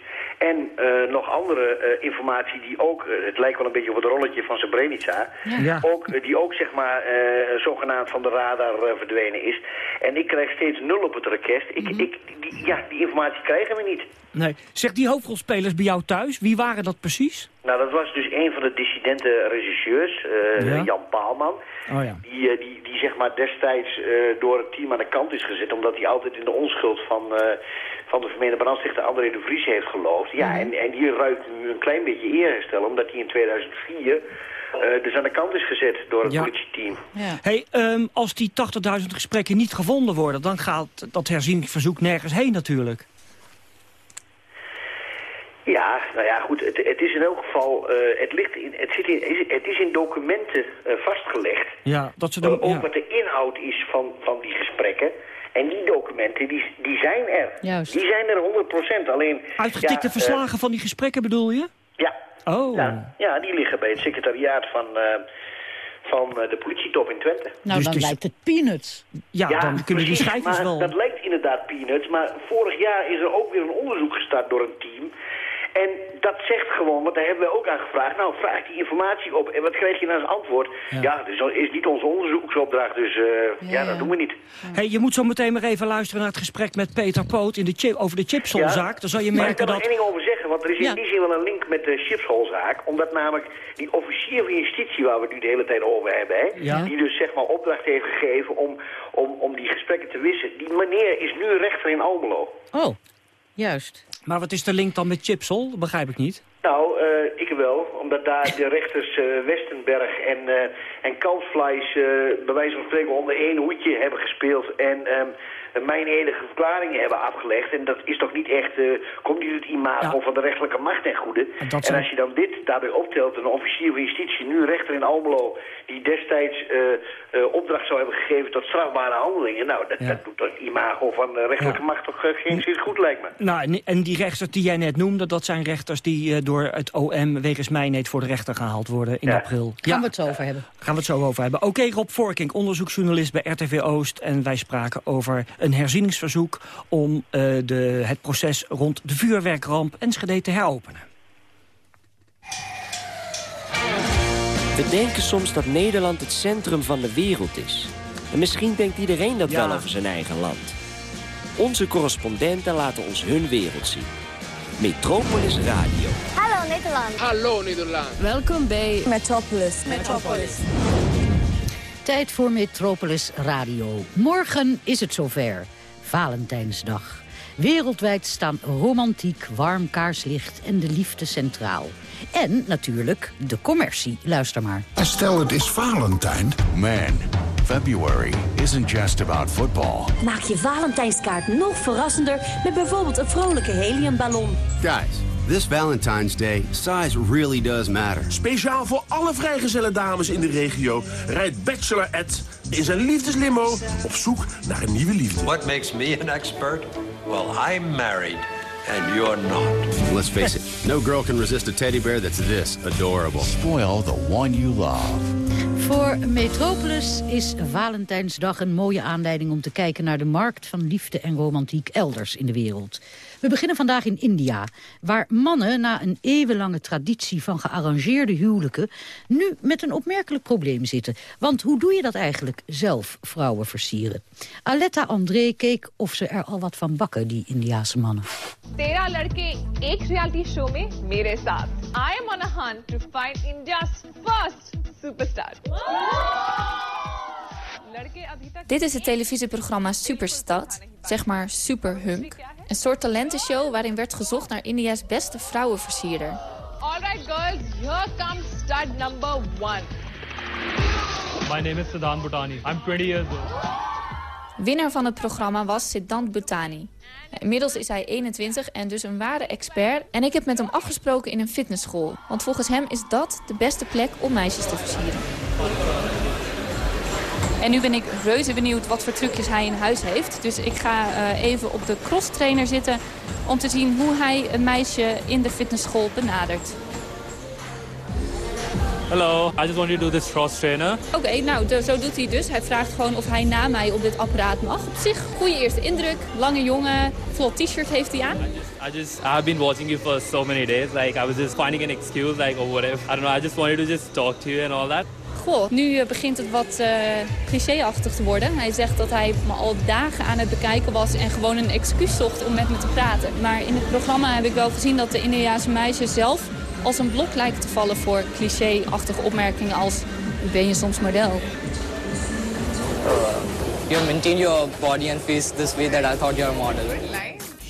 En eh, nog andere eh, informatie die ook, eh, het lijkt wel een beetje op het rolletje van Srebrenica. Ja. Ook, die ook zeg maar eh, zogenaamd van de radar verdwenen is. En ik krijg steeds nul op het request. Ik, ik, die, ja, die informatie krijgen we niet. Nee. Zeg, die hoofdrolspelers bij jou thuis, wie waren dat precies? Nou, dat was dus een van de dissidente regisseurs, eh, Ja. Jan Paalman. Oh ja. Die, die, die zeg maar destijds eh, door het team aan de kant is gezet... omdat hij altijd in de onschuld van, eh, van de vermeende brandstichter André de Vries heeft geloofd. Ja, en, en die ruikt nu een klein beetje eerherstel... omdat hij in 2004 eh, dus aan de kant is gezet door het Ja. politieteam. Hey, ehm, als die 80.000 gesprekken niet gevonden worden... dan gaat dat herzieningsverzoek nergens heen natuurlijk. Ja, nou ja, goed. Het, het is in elk geval... eh, het, ligt in, het, zit in, is- het is in documenten eh, vastgelegd. Ja, dat ze dan... ook ja. wat de inhoud is van, van die gesprekken. En die documenten, die, die zijn er. Juist. Die zijn er 100%. Alleen... Uitgetikte ja, eh, verslagen van die gesprekken bedoel je? ja. Oh. Ja, ja, die liggen bij het secretariaat van, eh, van eh, de politietop in Twente. Nou, Dus dan is- lijkt het peanuts. Ja, dan kunnen die precies, schijfjes maar wel... dat lijkt inderdaad peanuts. Maar vorig jaar is er ook weer een onderzoek gestart door een team. En dat zegt gewoon, want daar hebben we ook aan gevraagd. Nou, vraag die informatie op. En wat krijg je dan als antwoord? Ja, dus dat is niet onze onderzoeksopdracht. Dus eh, ja, dat doen we niet. Hey, je moet zo meteen maar even luisteren naar het gesprek met Peter Poot in de chip, over de chipsolzaak. Dan zal je Maar ik merken kan er dat... één ding over zeggen, want er is in die zin wel een link met de chipsholzaak. Omdat namelijk die officier van justitie, waar we het nu de hele tijd over hebben, hè, die dus zeg maar opdracht heeft gegeven om, om, om die gesprekken te wissen. Die meneer is nu rechter in Almelo. Oh, juist. Maar wat is de link dan met chipsol? Dat begrijp ik niet. Nou, eh, ik wel. Omdat daar de rechters eh, Westenberg en, eh en bij wijze van spreken onder één hoedje hebben gespeeld. En ehm mijn enige verklaringen hebben afgelegd. En dat is toch niet echt, eh, komt niet het imago van de rechterlijke macht ten goede. En, zijn- als je dan dit daarbij optelt, een officier van justitie, nu rechter in Almelo, die destijds eh, eh, opdracht zou hebben gegeven tot strafbare handelingen. Nou, dat, dat doet het imago van de rechterlijke macht toch eh, geen zin goed, lijkt me. Nou, en- en die rechters die jij net noemde, dat zijn rechters die eh, door het OM wegens mijnheid voor de rechter gehaald worden in april. Gaan we het zo over hebben. Gaan we het zo over hebben. Oké, Rob Vorkink, onderzoeksjournalist bij RTV Oost. En wij spraken over een herzieningsverzoek om eh, de, het proces rond de vuurwerkramp Enschede te heropenen. We denken soms dat Nederland het centrum van de wereld is. En misschien denkt iedereen dat Ja. wel over zijn eigen land. Onze correspondenten laten ons hun wereld zien. Metropolis Radio. Hallo Nederland. Hallo Nederland. Welkom bij Metropolis. Metropolis. Tijd voor Metropolis Radio. Morgen is het zover. Valentijnsdag. Wereldwijd staan romantiek, warm kaarslicht en de liefde centraal. En natuurlijk de commercie. Luister maar. En stel het is Valentijn. Man, February isn't just about football. Maak je Valentijnskaart nog verrassender met bijvoorbeeld een vrolijke heliumballon. Guys, this Valentine's Day, size really does matter. Speciaal voor alle vrijgezelle dames in de regio rijdt Bachelor Ed in zijn liefdeslimo op zoek naar een nieuwe liefde. What makes me an expert? Well, I'm married. And you're not. Let's face it, no girl can resist a teddy bear that's this adorable. Spoil the one you love. Voor Metropolis is Valentijnsdag een mooie aanleiding om te kijken naar de markt van liefde en romantiek elders in de wereld. We beginnen vandaag in India, waar mannen na een eeuwenlange traditie van gearrangeerde huwelijken nu met een opmerkelijk probleem zitten. Want hoe doe je dat eigenlijk zelf, vrouwen versieren? Aletta André keek of ze er al wat van bakken, die Indiase mannen. Tera ladke ek reality show me mere. I am on a hunt to find India's first superstar. Dit is het televisieprogramma Superstad, zeg maar Superhunk, een soort talentenshow waarin werd gezocht naar India's beste vrouwenversierder. All right girls, here comes stud number one. My name is Siddhan Bhutani. I'm 20 years old. Winnaar van het programma was Siddhant Bhutani. Inmiddels is hij 21 en dus een ware expert. En ik heb met hem afgesproken in een fitnessschool. Want volgens hem is dat de beste plek om meisjes te versieren. En nu ben ik reuze benieuwd wat voor trucjes hij in huis heeft. Dus ik ga eh, even op de crosstrainer zitten om te zien hoe hij een meisje in de fitnessschool benadert. Hello, I just want you to do this cross trainer. Oké, nou, de- zo doet hij dus. Hij vraagt gewoon of hij na mij op dit apparaat mag. Op zich, goede eerste indruk. Lange jongen, vlot t-shirt heeft hij aan. I just, I have been watching you for so many days. Like, I was just finding an excuse, like, or whatever. I don't know, I just wanted to just talk to you and all that. Goh, nu eh, begint het wat eh clichéachtig te worden. Hij zegt dat hij me al dagen aan het bekijken was en gewoon een excuus zocht om met me te praten. Maar in het programma heb ik wel gezien dat de Indiaanse meisjes zelf als een blok lijken te vallen voor clichéachtige opmerkingen als ben je soms model. You maintain your body and face this way that I thought you're a model.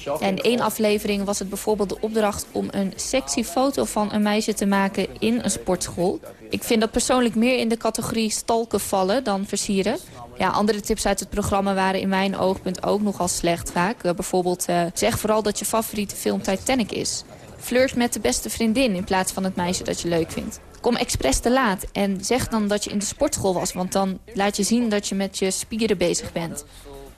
Ja, in één aflevering was het bijvoorbeeld de opdracht om een sexy foto van een meisje te maken in een sportschool. Ik vind dat persoonlijk meer in de categorie stalken vallen dan versieren. Ja, andere tips uit het programma waren in mijn oogpunt ook nogal slecht vaak. Bijvoorbeeld, eh, zeg vooral dat je favoriete film Titanic is. Flirt met de beste vriendin in plaats van het meisje dat je leuk vindt. Kom expres te laat en zeg dan dat je in de sportschool was... want dan laat je zien dat je met je spieren bezig bent.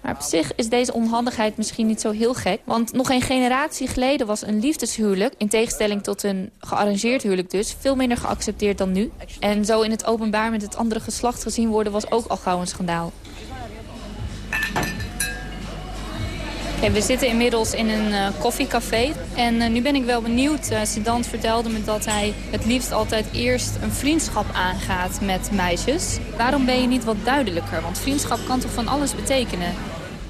Maar op zich is deze onhandigheid misschien niet zo heel gek. Want nog een generatie geleden was een liefdeshuwelijk... in tegenstelling tot een gearrangeerd huwelijk dus... veel minder geaccepteerd dan nu. En zo in het openbaar met het andere geslacht gezien worden... was ook al gauw een schandaal. We zitten inmiddels in een eh, koffiecafé. En eh, nu ben ik wel benieuwd. Uh, Siddhant vertelde me dat hij het liefst altijd eerst een vriendschap aangaat met meisjes. Waarom ben je niet wat duidelijker? Want vriendschap kan toch van alles betekenen?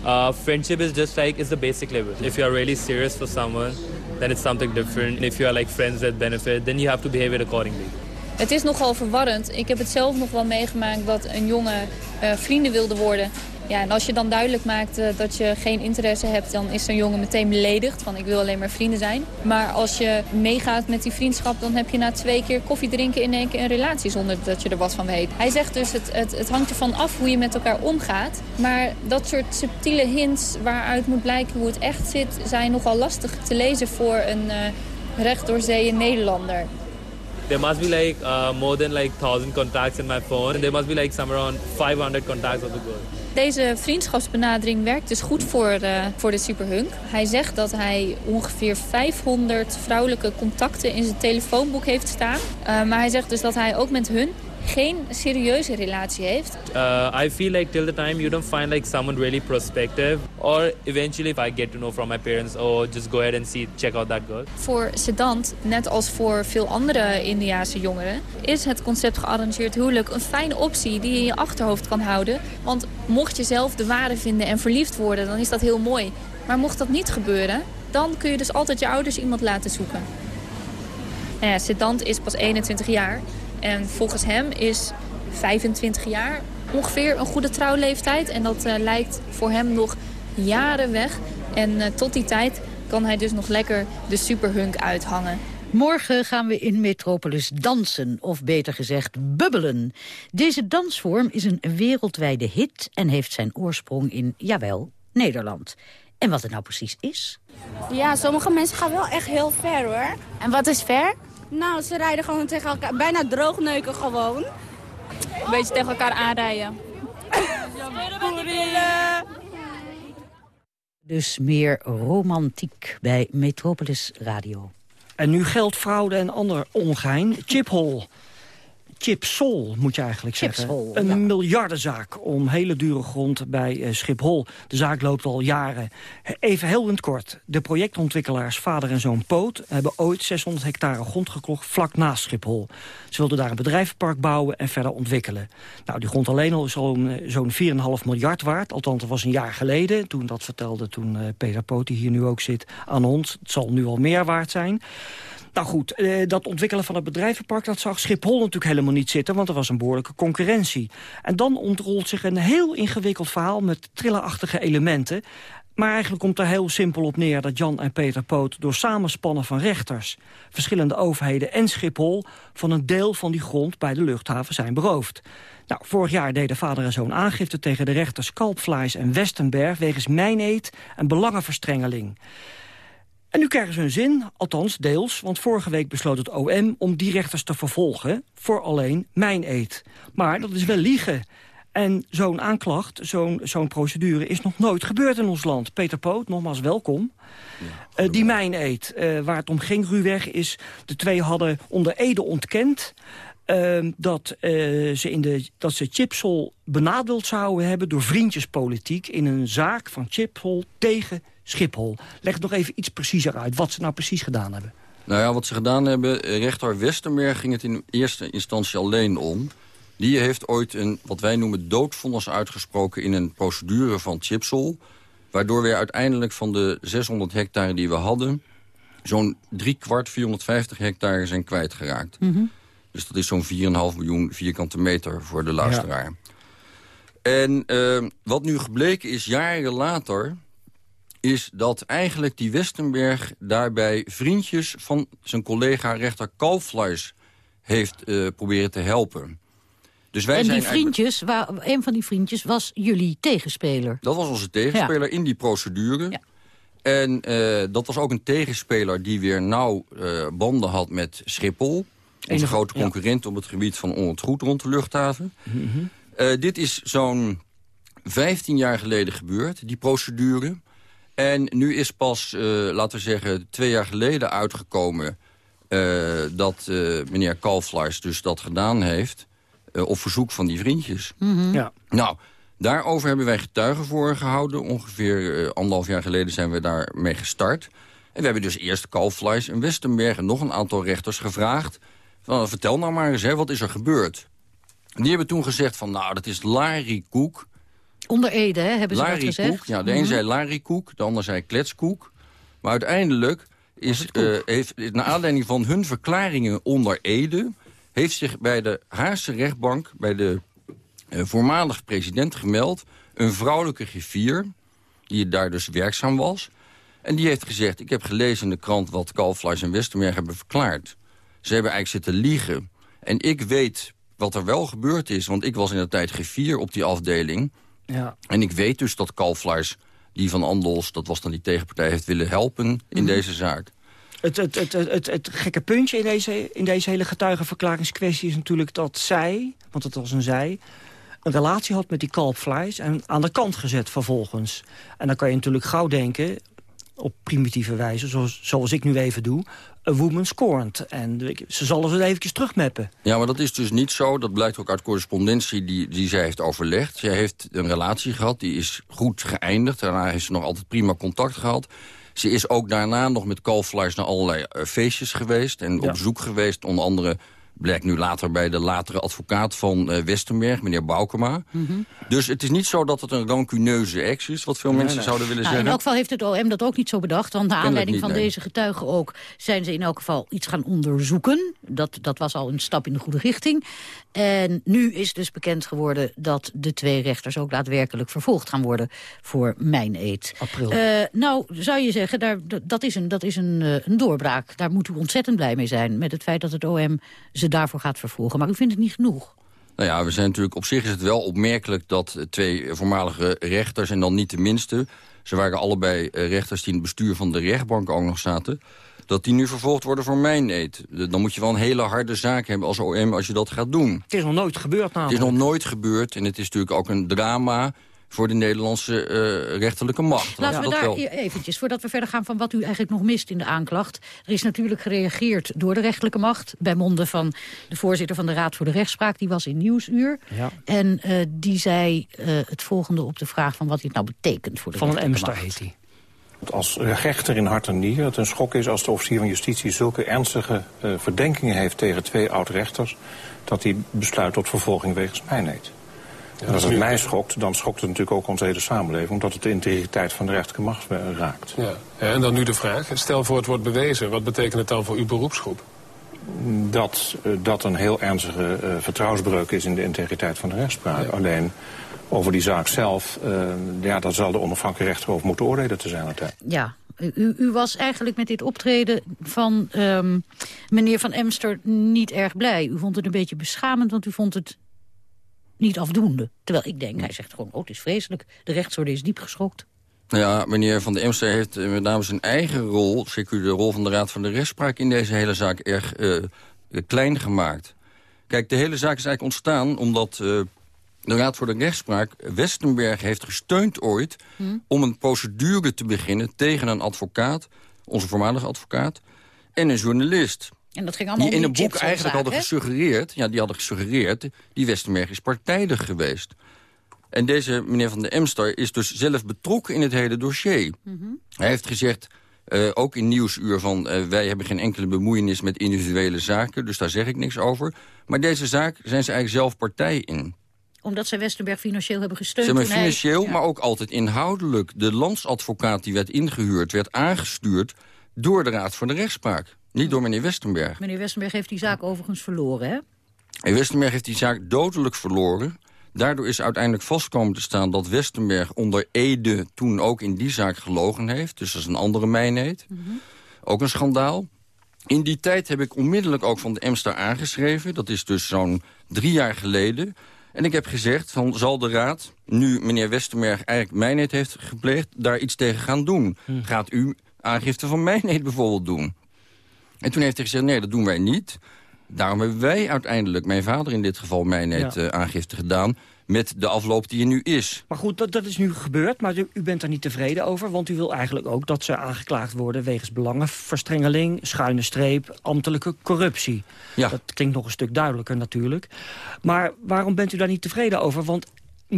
Uh, friendship is just like, it's the basic level. If you are really serious for someone, then it's something different. And if you are like friends that benefit, then you have to behave it accordingly. Het is nogal verwarrend. Ik heb het zelf nog wel meegemaakt dat een jongen eh, vrienden wilde worden. Ja, en als je dan duidelijk maakt eh, dat je geen interesse hebt... dan is zo'n jongen meteen beledigd van ik wil alleen maar vrienden zijn. Maar als je meegaat met die vriendschap... dan heb je na twee keer koffie drinken in één keer een relatie... zonder dat je er wat van weet. Hij zegt dus het, het, het hangt ervan af hoe je met elkaar omgaat. Maar dat soort subtiele hints waaruit moet blijken hoe het echt zit... zijn nogal lastig te lezen voor een uh, recht door zee Nederlander. There must be like uh, more than like 1000 contacts in my phone. There must be like somewhere around 500 contacts of the girl. Deze vriendschapsbenadering werkt dus goed voor, uh, voor de superhunk. Hij zegt dat hij ongeveer 500 vrouwelijke contacten in zijn telefoonboek heeft staan. Uh, maar hij zegt dus dat hij ook met hun geen serieuze relatie heeft. Uh, I feel like till the time you don't find like someone really prospective. Or eventually if I get to know from my parents, oh just go ahead and see, check out that girl. Voor Sedant, net als voor veel andere Indiase jongeren, is het concept gearrangeerd huwelijk een fijne optie die je in je achterhoofd kan houden. Want mocht je zelf de ware vinden en verliefd worden, dan is dat heel mooi. Maar mocht dat niet gebeuren, dan kun je dus altijd je ouders iemand laten zoeken. Nou ja, Sedant is pas 21 jaar. En volgens hem is 25 jaar ongeveer een goede trouwleeftijd. En dat uh, lijkt voor hem nog jaren weg. En tot die tijd kan hij dus nog lekker de superhunk uithangen. Morgen gaan we in Metropolis dansen, of beter gezegd bubbelen. Deze dansvorm is een wereldwijde hit en heeft zijn oorsprong in, jawel, Nederland. En wat het nou precies is? Ja, sommige mensen gaan wel echt heel ver hoor. En wat is ver? Nou, ze rijden gewoon tegen elkaar, bijna droogneuken gewoon. Een beetje tegen elkaar aanrijden. Dus meer romantiek bij Metropolis Radio. En nu geldt fraude en ander ongein. Chiphol. Chipsol, moet je eigenlijk zeggen. een miljardenzaak om hele dure grond bij uh, Schiphol. De zaak loopt al jaren. Even heel in het kort. De projectontwikkelaars Vader en Zoon Poot... hebben ooit 600 hectare grond gekocht vlak naast Schiphol. Ze wilden daar een bedrijvenpark bouwen en verder ontwikkelen. Nou, die grond alleen al is zo'n eh, zo'n 4,5 miljard waard. Althans, dat was een jaar geleden. Toen dat vertelde toen uh, Peter Poot, die hier nu ook zit, aan ons. Het zal nu al meer waard zijn. Nou goed, eh, dat ontwikkelen van het bedrijvenpark... dat zag Schiphol natuurlijk helemaal niet zitten... want er was een behoorlijke concurrentie. En dan ontrolt zich een heel ingewikkeld verhaal... met trillerachtige elementen. Maar eigenlijk komt er heel simpel op neer dat Jan en Peter Poot... door samenspannen van rechters, verschillende overheden en Schiphol... van een deel van die grond bij de luchthaven zijn beroofd. Nou, vorig jaar deden vader en zoon aangifte tegen de rechters Kalpfleis en Westenberg... wegens mijneed en belangenverstrengeling. En nu krijgen ze hun zin, althans deels, want vorige week besloot het OM om die rechters te vervolgen voor alleen mijn eet. Maar dat is wel liegen. En zo'n aanklacht, zo'n zo'n procedure is nog nooit gebeurd in ons land. Peter Poot, nogmaals welkom. Ja, uh, die mijn eet, uh, waar het om ging ruwweg, is... de twee hadden onder Ede ontkend... Uh, dat, uh, ze in de, dat ze Chipsol benadeeld zouden hebben door vriendjespolitiek... in een zaak van Chipsol tegen Schiphol. Leg het nog even iets preciezer uit, wat ze nou precies gedaan hebben. Nou ja, wat ze gedaan hebben, rechter Westerberg ging het in eerste instantie alleen om. Die heeft ooit een, wat wij noemen, doodvonnis uitgesproken in een procedure van Chipsol. Waardoor we uiteindelijk van de 600 hectare die we hadden... zo'n drie kwart, 450 hectare zijn kwijtgeraakt. Mm Dus dat is zo'n 4,5 miljoen vierkante meter voor de luisteraar. Ja. En uh, wat nu gebleken is, jaren later is dat eigenlijk die Westenberg daarbij vriendjes van zijn collega rechter Kalfleis heeft uh, proberen te helpen. Dus wij en die vriendjes, waar, een van die vriendjes was jullie tegenspeler. Dat was onze tegenspeler ja. in die procedure. Ja. En uh, dat was ook een tegenspeler die weer nauw uh, banden had met Schiphol. Onze grote concurrent ja. op het gebied van onroerend rond de luchthaven. Mm -hmm. dit is zo'n 15 jaar geleden gebeurd, die procedure. En nu is pas, uh, laten we zeggen, twee jaar geleden uitgekomen... Uh, dat uh, meneer Kalflars dus dat gedaan heeft... op verzoek van die vriendjes. Mm -hmm. ja. Nou, daarover hebben wij getuigen voor gehouden. Ongeveer anderhalf jaar geleden zijn we daarmee gestart. En we hebben dus eerst Kalflars en Westenberg... en nog een aantal rechters gevraagd... Van, vertel nou maar eens, hè, wat is er gebeurd? En die hebben toen gezegd van, nou, dat is Larry Koek... Onder Ede, hè, hebben ze Larry dat gezegd? Koek, ja, de een mm -hmm. zei Larry Koek, de ander zei Kletskoek. Maar uiteindelijk is, uh, heeft, naar aanleiding van hun verklaringen onder Ede... heeft zich bij de Haagse rechtbank, bij de uh, voormalig president gemeld... een vrouwelijke griffier, die daar dus werkzaam was... En die heeft gezegd, ik heb gelezen in de krant wat Kalfleis en Westerberg hebben verklaard. Ze hebben eigenlijk zitten liegen. En ik weet wat er wel gebeurd is, want ik was in de tijd griffier op die afdeling... Ja. En ik weet dus dat Kalflaars, die van Andels... dat was dan die tegenpartij, heeft willen helpen in mm -hmm. deze zaak. Het, het, het, het, het, gekke puntje in deze, in deze hele getuigenverklaringskwestie is natuurlijk dat zij... want het was een zij een relatie had met die kalpvlees en aan de kant gezet vervolgens. En dan kan je natuurlijk gauw denken, op primitieve wijze, zoals, zoals ik nu even doe... A woman scorned. En ze zal het eventjes terugmappen. Ja, maar dat is dus niet zo. Dat blijkt ook uit correspondentie die, die zij heeft overlegd. Zij heeft een relatie gehad, die is goed geëindigd. Daarna heeft ze nog altijd prima contact gehad. Ze is ook daarna nog met Kalflaars naar allerlei uh, feestjes geweest... en ja. op bezoek geweest, onder andere Blijkt nu later bij de latere advocaat van uh, Westenberg, meneer Baukema. Mhm. Dus het is niet zo dat het een rancuneuze ex is... wat veel mensen zouden willen Nou, zeggen. in elk geval heeft het OM dat ook niet zo bedacht. Want naar aanleiding niet, van nee. deze getuigen ook... zijn ze in elk geval iets gaan onderzoeken. Dat, dat was al een stap in de goede richting. En nu is dus bekend geworden dat de twee rechters... ook daadwerkelijk vervolgd gaan worden voor mijn eet. April. Eh, nou, zou je zeggen, daar, dat is, een, dat is een, eh, een doorbraak. Daar moet u ontzettend blij mee zijn... met het feit dat het OM ze daarvoor gaat vervolgen. Maar u vindt het niet genoeg. Nou ja, we zijn natuurlijk op zich is het wel opmerkelijk dat twee voormalige rechters... en dan niet de minste, ze waren allebei eh, rechters die in het bestuur van de rechtbank ook nog zaten... dat die nu vervolgd worden voor mijn eet. Dan moet je wel een hele harde zaak hebben als OM als je dat gaat doen. Het is nog nooit gebeurd Het namelijk. is nog nooit gebeurd en het is natuurlijk ook een drama voor de Nederlandse eh, rechterlijke macht. Laten we daar wel. e- eventjes, voordat we verder gaan van wat u eigenlijk nog mist in de aanklacht. Er is natuurlijk gereageerd door de rechterlijke macht... bij monden van de voorzitter van de Raad voor de Rechtspraak. Die was in Nieuwsuur. Ja. En eh, die zei eh, het volgende op de vraag van wat dit nou betekent voor de Van een Emster macht. heet hij. Als rechter in hart en nieren het een schok is als de officier van justitie zulke ernstige eh, verdenkingen heeft tegen twee oud-rechters, dat hij besluit tot vervolging wegens mijnheid. En als het mij schokt, dan schokt het natuurlijk ook onze hele samenleving, omdat het de integriteit van de rechterlijke macht raakt. Ja. En dan nu de vraag, stel voor het wordt bewezen, wat betekent het dan voor uw beroepsgroep? Dat eh, dat een heel ernstige eh, vertrouwensbreuk is in de integriteit van de rechtspraak. Alleen over die zaak zelf, eh, ja, daar zal de onafhankelijke rechter over moeten oordelen te zijn. Ja, u, u was eigenlijk met dit optreden van ehm, meneer Van Emster niet erg blij. U vond het een beetje beschamend, want u vond het niet afdoende. Terwijl ik denk, hij zegt gewoon, oh, het is vreselijk. De rechtsorde is diep geschokt. Ja, meneer Van de Emster heeft eh, met name zijn eigen rol... zeker de rol van de Raad van de Rechtspraak in deze hele zaak erg eh, klein gemaakt. Kijk, de hele zaak is eigenlijk ontstaan omdat eh, de Raad voor de Rechtspraak... Westenberg heeft gesteund ooit om een procedure te beginnen... tegen een advocaat, onze voormalige advocaat, en een journalist. En dat ging allemaal Die in die boek eigenlijk hadden gesuggereerd... ja, die hadden gesuggereerd, die Westenberg is partijdig geweest. En deze meneer Van de Emster is dus zelf betrokken in het hele dossier. Mhm. Hij heeft gezegd, eh, ook in Nieuwsuur, van eh, wij hebben geen enkele bemoeienis met individuele zaken, dus daar zeg ik niks over. Maar deze zaak zijn ze eigenlijk zelf partij in. Omdat zij Westenberg financieel hebben gesteund. Ze hebben hij- financieel, Ja. maar ook altijd inhoudelijk. De landsadvocaat die werd ingehuurd, werd aangestuurd door de Raad voor de Rechtspraak. Niet door meneer Westenberg. Meneer Westenberg heeft die zaak overigens verloren, hè? En Westenberg heeft die zaak dodelijk verloren. Daardoor is uiteindelijk vastkomen te staan dat Westenberg onder Ede toen ook in die zaak gelogen heeft. Dus dat is een andere mijnheid. Ook een schandaal. In die tijd heb ik onmiddellijk ook van de Emster aangeschreven. Dat is dus zo'n drie jaar geleden. En ik heb gezegd, van, zal de Raad, nu meneer Westenberg eigenlijk mijnheid heeft gepleegd... daar iets tegen gaan doen? Gaat u aangifte van mijnheid bijvoorbeeld doen? En toen heeft hij gezegd, nee, dat doen wij niet. Daarom hebben wij uiteindelijk, mijn vader in dit geval, Ja. eh, aangifte gedaan... met de afloop die er nu is. Maar goed, dat, dat is nu gebeurd, maar u, u bent daar niet tevreden over... want u wil eigenlijk ook dat ze aangeklaagd worden... wegens belangenverstrengeling, schuine streep, ambtelijke corruptie. Ja. Dat klinkt nog een stuk duidelijker natuurlijk. Maar waarom bent u daar niet tevreden over? Want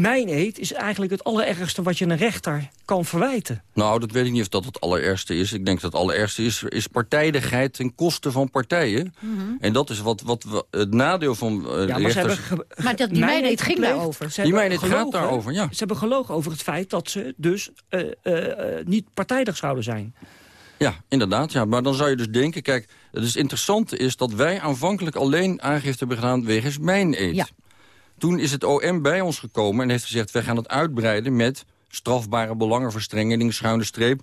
mijn eet is eigenlijk het allerergste wat je een rechter kan verwijten. Nou, dat weet ik niet of dat het allerergste is. Ik denk dat het allerergste is, is partijdigheid ten koste van partijen. En dat is wat, wat we- het nadeel van eh, Ja, maar ze rechters... Maar dat, die mijnheid mijnheid ging daarover. Die hebben mijnheid gaat daarover, ja. Ze hebben gelogen over het feit dat ze dus eh, eh, eh, niet partijdig zouden zijn. Ja, inderdaad. Ja. Maar dan zou je dus denken, kijk, het is interessante is dat wij aanvankelijk alleen aangifte hebben gedaan wegens mijn eet. Ja. Toen is het OM bij ons gekomen en heeft gezegd, wij gaan het uitbreiden met strafbare belangenverstrengeling, schuine streep,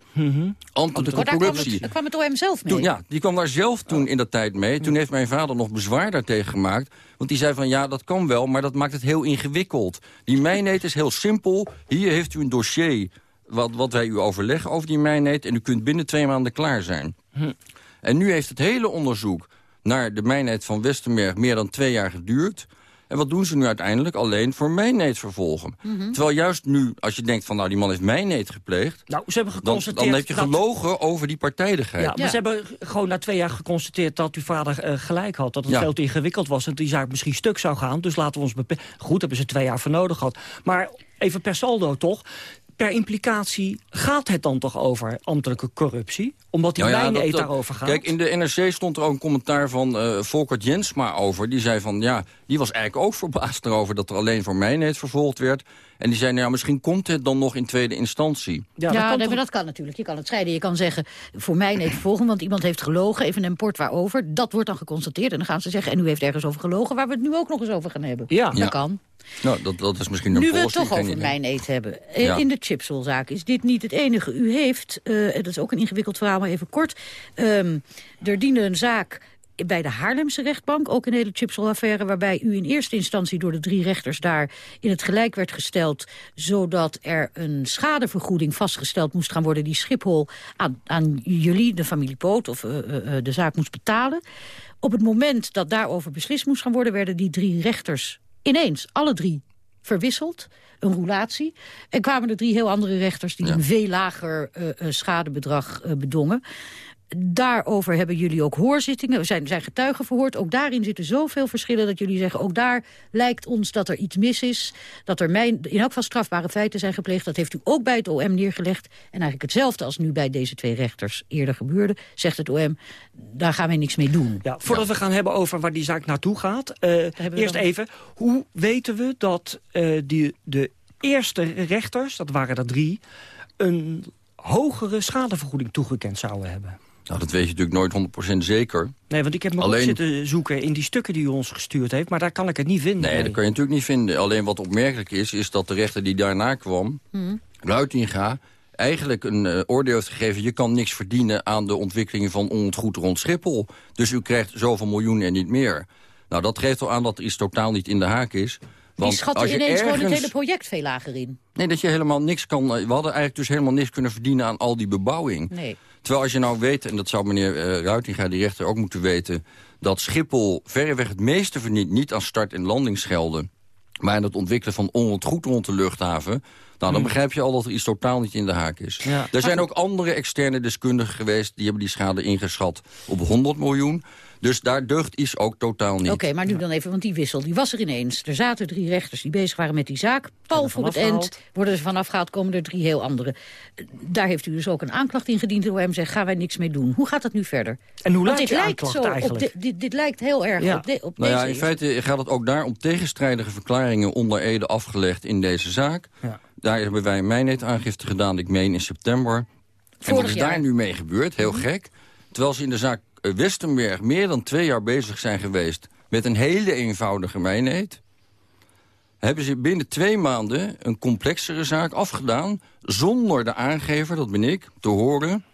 ambtelijke Maar daar kwam, corruptie. het, daar kwam het OM zelf mee. Toen, ja, die kwam daar zelf toen in dat tijd mee. Toen heeft mijn vader nog bezwaar daartegen gemaakt. Want die zei van, ja, dat kan wel, maar dat maakt het heel ingewikkeld. Die mijnheid is heel simpel. Hier heeft u een dossier wat, wat wij u overleggen over die mijnheid... en u kunt binnen twee maanden klaar zijn. En nu heeft het hele onderzoek naar de mijnheid van Westerberg... meer dan twee jaar geduurd. En wat doen ze nu uiteindelijk? Alleen voor mijnheid vervolgen. Terwijl juist nu, als je denkt van... nou, die man heeft mijnheid gepleegd... Nou, ze hebben dan, geconstateerd... dan heb je dat- gelogen over die partijdigheid. Ja, maar ze hebben gewoon na twee jaar geconstateerd dat uw vader eh, gelijk had. Dat het Ja. veel te ingewikkeld was en dat die zaak misschien stuk zou gaan. Dus laten we ons beperken. Goed, hebben ze twee jaar voor nodig gehad. Maar even per saldo toch. Per implicatie gaat het dan toch over ambtelijke corruptie? Omdat die Nou ja, mijneet dat- dat- daarover gaat? Kijk, in de NRC stond er ook een commentaar van eh Volkert Jensma over. Die zei van, ja, die was eigenlijk ook verbaasd erover... dat er alleen voor mijnheid vervolgd werd. En die zei, nou ja, misschien komt het dan nog in tweede instantie. Ja, nee, maar dat kan natuurlijk. Je kan het scheiden. Je kan zeggen, voor mij nee vervolgen, want iemand heeft gelogen. Even een port waarover. Dat wordt dan geconstateerd. En dan gaan ze zeggen, en u heeft ergens over gelogen... waar we het nu ook nog eens over gaan hebben. Ja. Dat Ja. kan. Nou, dat, dat is misschien een Nu we het toch over mijn eet hebben. Eh, Ja. In de chipsolzaak is dit niet het enige. U heeft, eh, dat is ook een ingewikkeld verhaal, maar even kort. ehm, er diende een zaak bij de Haarlemse rechtbank, ook een hele chipsel-affaire... waarbij u in eerste instantie door de drie rechters daar in het gelijk werd gesteld... zodat er een schadevergoeding vastgesteld moest gaan worden... die Schiphol aan, aan jullie, de familie Poot, of eh, eh, eh, de zaak moest betalen. Op het moment dat daarover beslist moest gaan worden... werden die drie rechters ineens, alle drie, verwisseld. Een roulatie. En kwamen er drie heel andere rechters die een veel lager eh, eh, schadebedrag eh, bedongen. Daarover hebben jullie ook hoorzittingen. We zijn, zijn getuigen verhoord. Ook daarin zitten zoveel verschillen dat jullie zeggen... ook daar lijkt ons dat er iets mis is. Dat er mijn, in elk geval strafbare feiten zijn gepleegd. Dat heeft u ook bij het OM neergelegd. En eigenlijk hetzelfde als nu bij deze twee rechters eerder gebeurde. Zegt het OM, daar gaan wij niks mee doen. Ja, voordat we gaan hebben over waar die zaak naartoe gaat. eh, eerst dan- even, hoe weten we dat eh, die, de eerste rechters, dat waren er drie... een hogere schadevergoeding toegekend zouden hebben? Nou, dat weet je natuurlijk nooit 100% zeker. Nee, want ik heb nog Alleen- ook zitten zoeken in die stukken die u ons gestuurd heeft... maar daar kan ik het niet vinden. Nee, dat kan je natuurlijk niet vinden. Alleen wat opmerkelijk is, is dat de rechter die daarna kwam... Hm. Ruitinga eigenlijk een eh, oordeel heeft gegeven... je kan niks verdienen aan de ontwikkelingen van ongoed rond Schiphol. Dus u krijgt zoveel miljoenen en niet meer. Nou, dat geeft al aan dat er iets totaal niet in de haak is. Die Want schatten als je ineens gewoon het ergens- hele project veel lager in. Nee, dat je helemaal niks kan... eh, We hadden eigenlijk dus helemaal niks kunnen verdienen aan al die bebouwing. Nee. Terwijl als je nou weet, en dat zou meneer eh Ruitinga, die rechter, ook moeten weten... dat Schiphol verreweg het meeste verdient, niet aan start- en landingsgelden... maar aan het ontwikkelen van onroerend rond de luchthaven... Nou, dan Hmm. begrijp je al dat er iets totaal niet in de haak is. Ja. Er zijn ook andere externe deskundigen geweest... die hebben die schade ingeschat op 100 miljoen. Dus daar deugt iets ook totaal niet. Oké, maar nu dan even, want die wissel die was er ineens. Er zaten drie rechters die bezig waren met die zaak. Pal voor het eind, worden ze vanaf gehaald, komen er drie heel andere. Eh, Daar heeft u dus ook een aanklacht in gediend. De OM zegt, gaan wij niks mee doen. Hoe gaat dat nu verder? En hoe Want laat dit lijkt aanklacht zo op eigenlijk? de- dit, dit lijkt heel erg Ja. op, de, op Nou ja, deze in feite gaat het ook daar om tegenstrijdige verklaringen onder Ede afgelegd in deze zaak. Ja. Daar hebben wij mijn aangifte gedaan, ik meen in september. en wat Vorig is jaar. daar nu mee gebeurd? Heel gek. Terwijl ze in de zaak Westenberg meer dan twee jaar bezig zijn geweest... met een hele eenvoudige mijnheid... hebben ze binnen twee maanden een complexere zaak afgedaan... zonder de aangever, dat ben ik, te horen...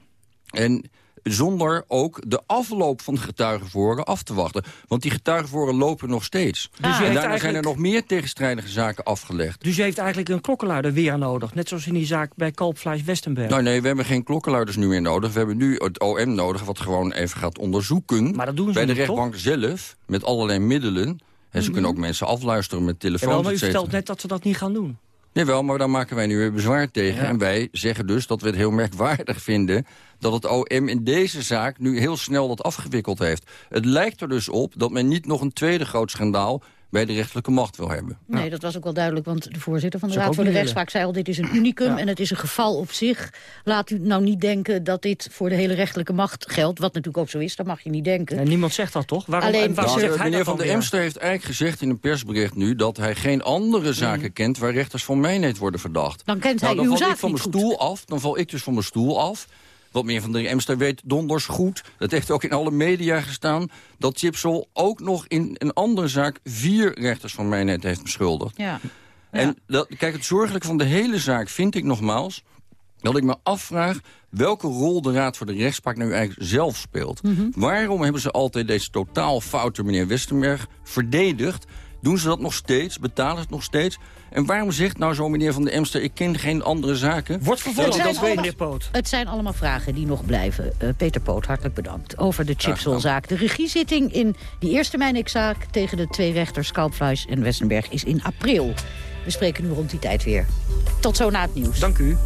en zonder ook de afloop van de getuigenvoren af te wachten. Want die getuigenvoren lopen nog steeds. Dus u en daarna zijn er nog meer tegenstrijdige zaken afgelegd. Dus u heeft eigenlijk een klokkenluider weer nodig. Net zoals in die zaak bij Kalpfleisch Westenberg. Nou nee, we hebben geen klokkenluiders nu meer nodig. We hebben nu het OM nodig, wat gewoon even gaat onderzoeken... Maar dat doen ze bij de rechtbank zelf, met allerlei middelen. En ze kunnen ook mensen afluisteren met telefoons, maar u vertelt net dat ze dat niet gaan doen. Jawel, maar daar maken wij nu weer bezwaar tegen. Ja. En wij zeggen dus dat we het heel merkwaardig vinden... dat het OM in deze zaak nu heel snel dat afgewikkeld heeft. Het lijkt er dus op dat men niet nog een tweede groot schandaal... bij de rechterlijke macht wil hebben. Nee, dat was ook wel duidelijk, want de voorzitter van de Zou Raad voor de Rechtspraak zei al... dit is een unicum Ja. en het is een geval op zich. Laat u nou niet denken dat dit voor de hele rechterlijke macht geldt. Wat natuurlijk ook zo is, dat mag je niet denken. En niemand zegt dat toch? Waarom, Alleen- en waarom Nou, zegt hij meneer Van der? Emster heeft eigenlijk gezegd in een persbericht nu... dat hij geen andere zaken kent waar rechters van mijnheid worden verdacht. Dan kent nou, hij dan uw val zaak ik van mijn stoel af. Dan val ik dus van mijn stoel af. Wat meneer Van der Emster weet donders goed. Dat heeft ook in alle media gestaan. Dat Chipsol ook nog in een andere zaak... vier rechters van mijnheid heeft beschuldigd. Ja. En dat, kijk, het zorgelijke van de hele zaak vind ik nogmaals... dat ik me afvraag welke rol de Raad voor de Rechtspraak nu eigenlijk zelf speelt. Waarom hebben ze altijd deze totaal foute meneer Westenberg verdedigd? Doen ze dat nog steeds? Betalen ze het nog steeds? En waarom zegt nou zo meneer Van de Emster... ik ken geen andere zaken? Wordt vervolgd, dat weet meneer Poot. Het zijn allemaal vragen die nog blijven. Eh, Peter Poot, hartelijk bedankt. Over de Chipsol-zaak. De regiezitting in die eerste Mijnek-zaak... tegen de twee rechters Kalpfleisch en Westenberg is in april. We spreken nu rond die tijd weer. Tot zo na het nieuws. Dank u.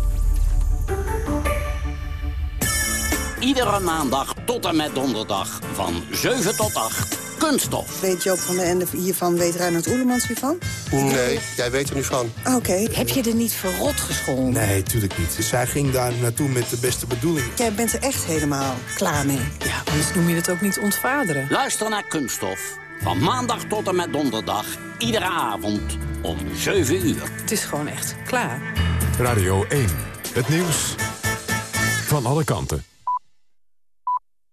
Iedere maandag tot en met donderdag van 7 tot 8. Kunststof. Weet Joop van der Ende hiervan, weet Reinhard Oelemans hiervan? Nee, jij weet er nu van. Oké. Heb je er niet verrot gescholden? Nee, tuurlijk niet. Zij ging daar naartoe met de beste bedoelingen. Jij bent er echt helemaal klaar mee. Ja, anders noem je het ook niet ontvaderen. Luister naar Kunststof. Van maandag tot en met donderdag. Iedere avond om 7 uur. Het is gewoon echt klaar. Radio 1. Het nieuws van alle kanten.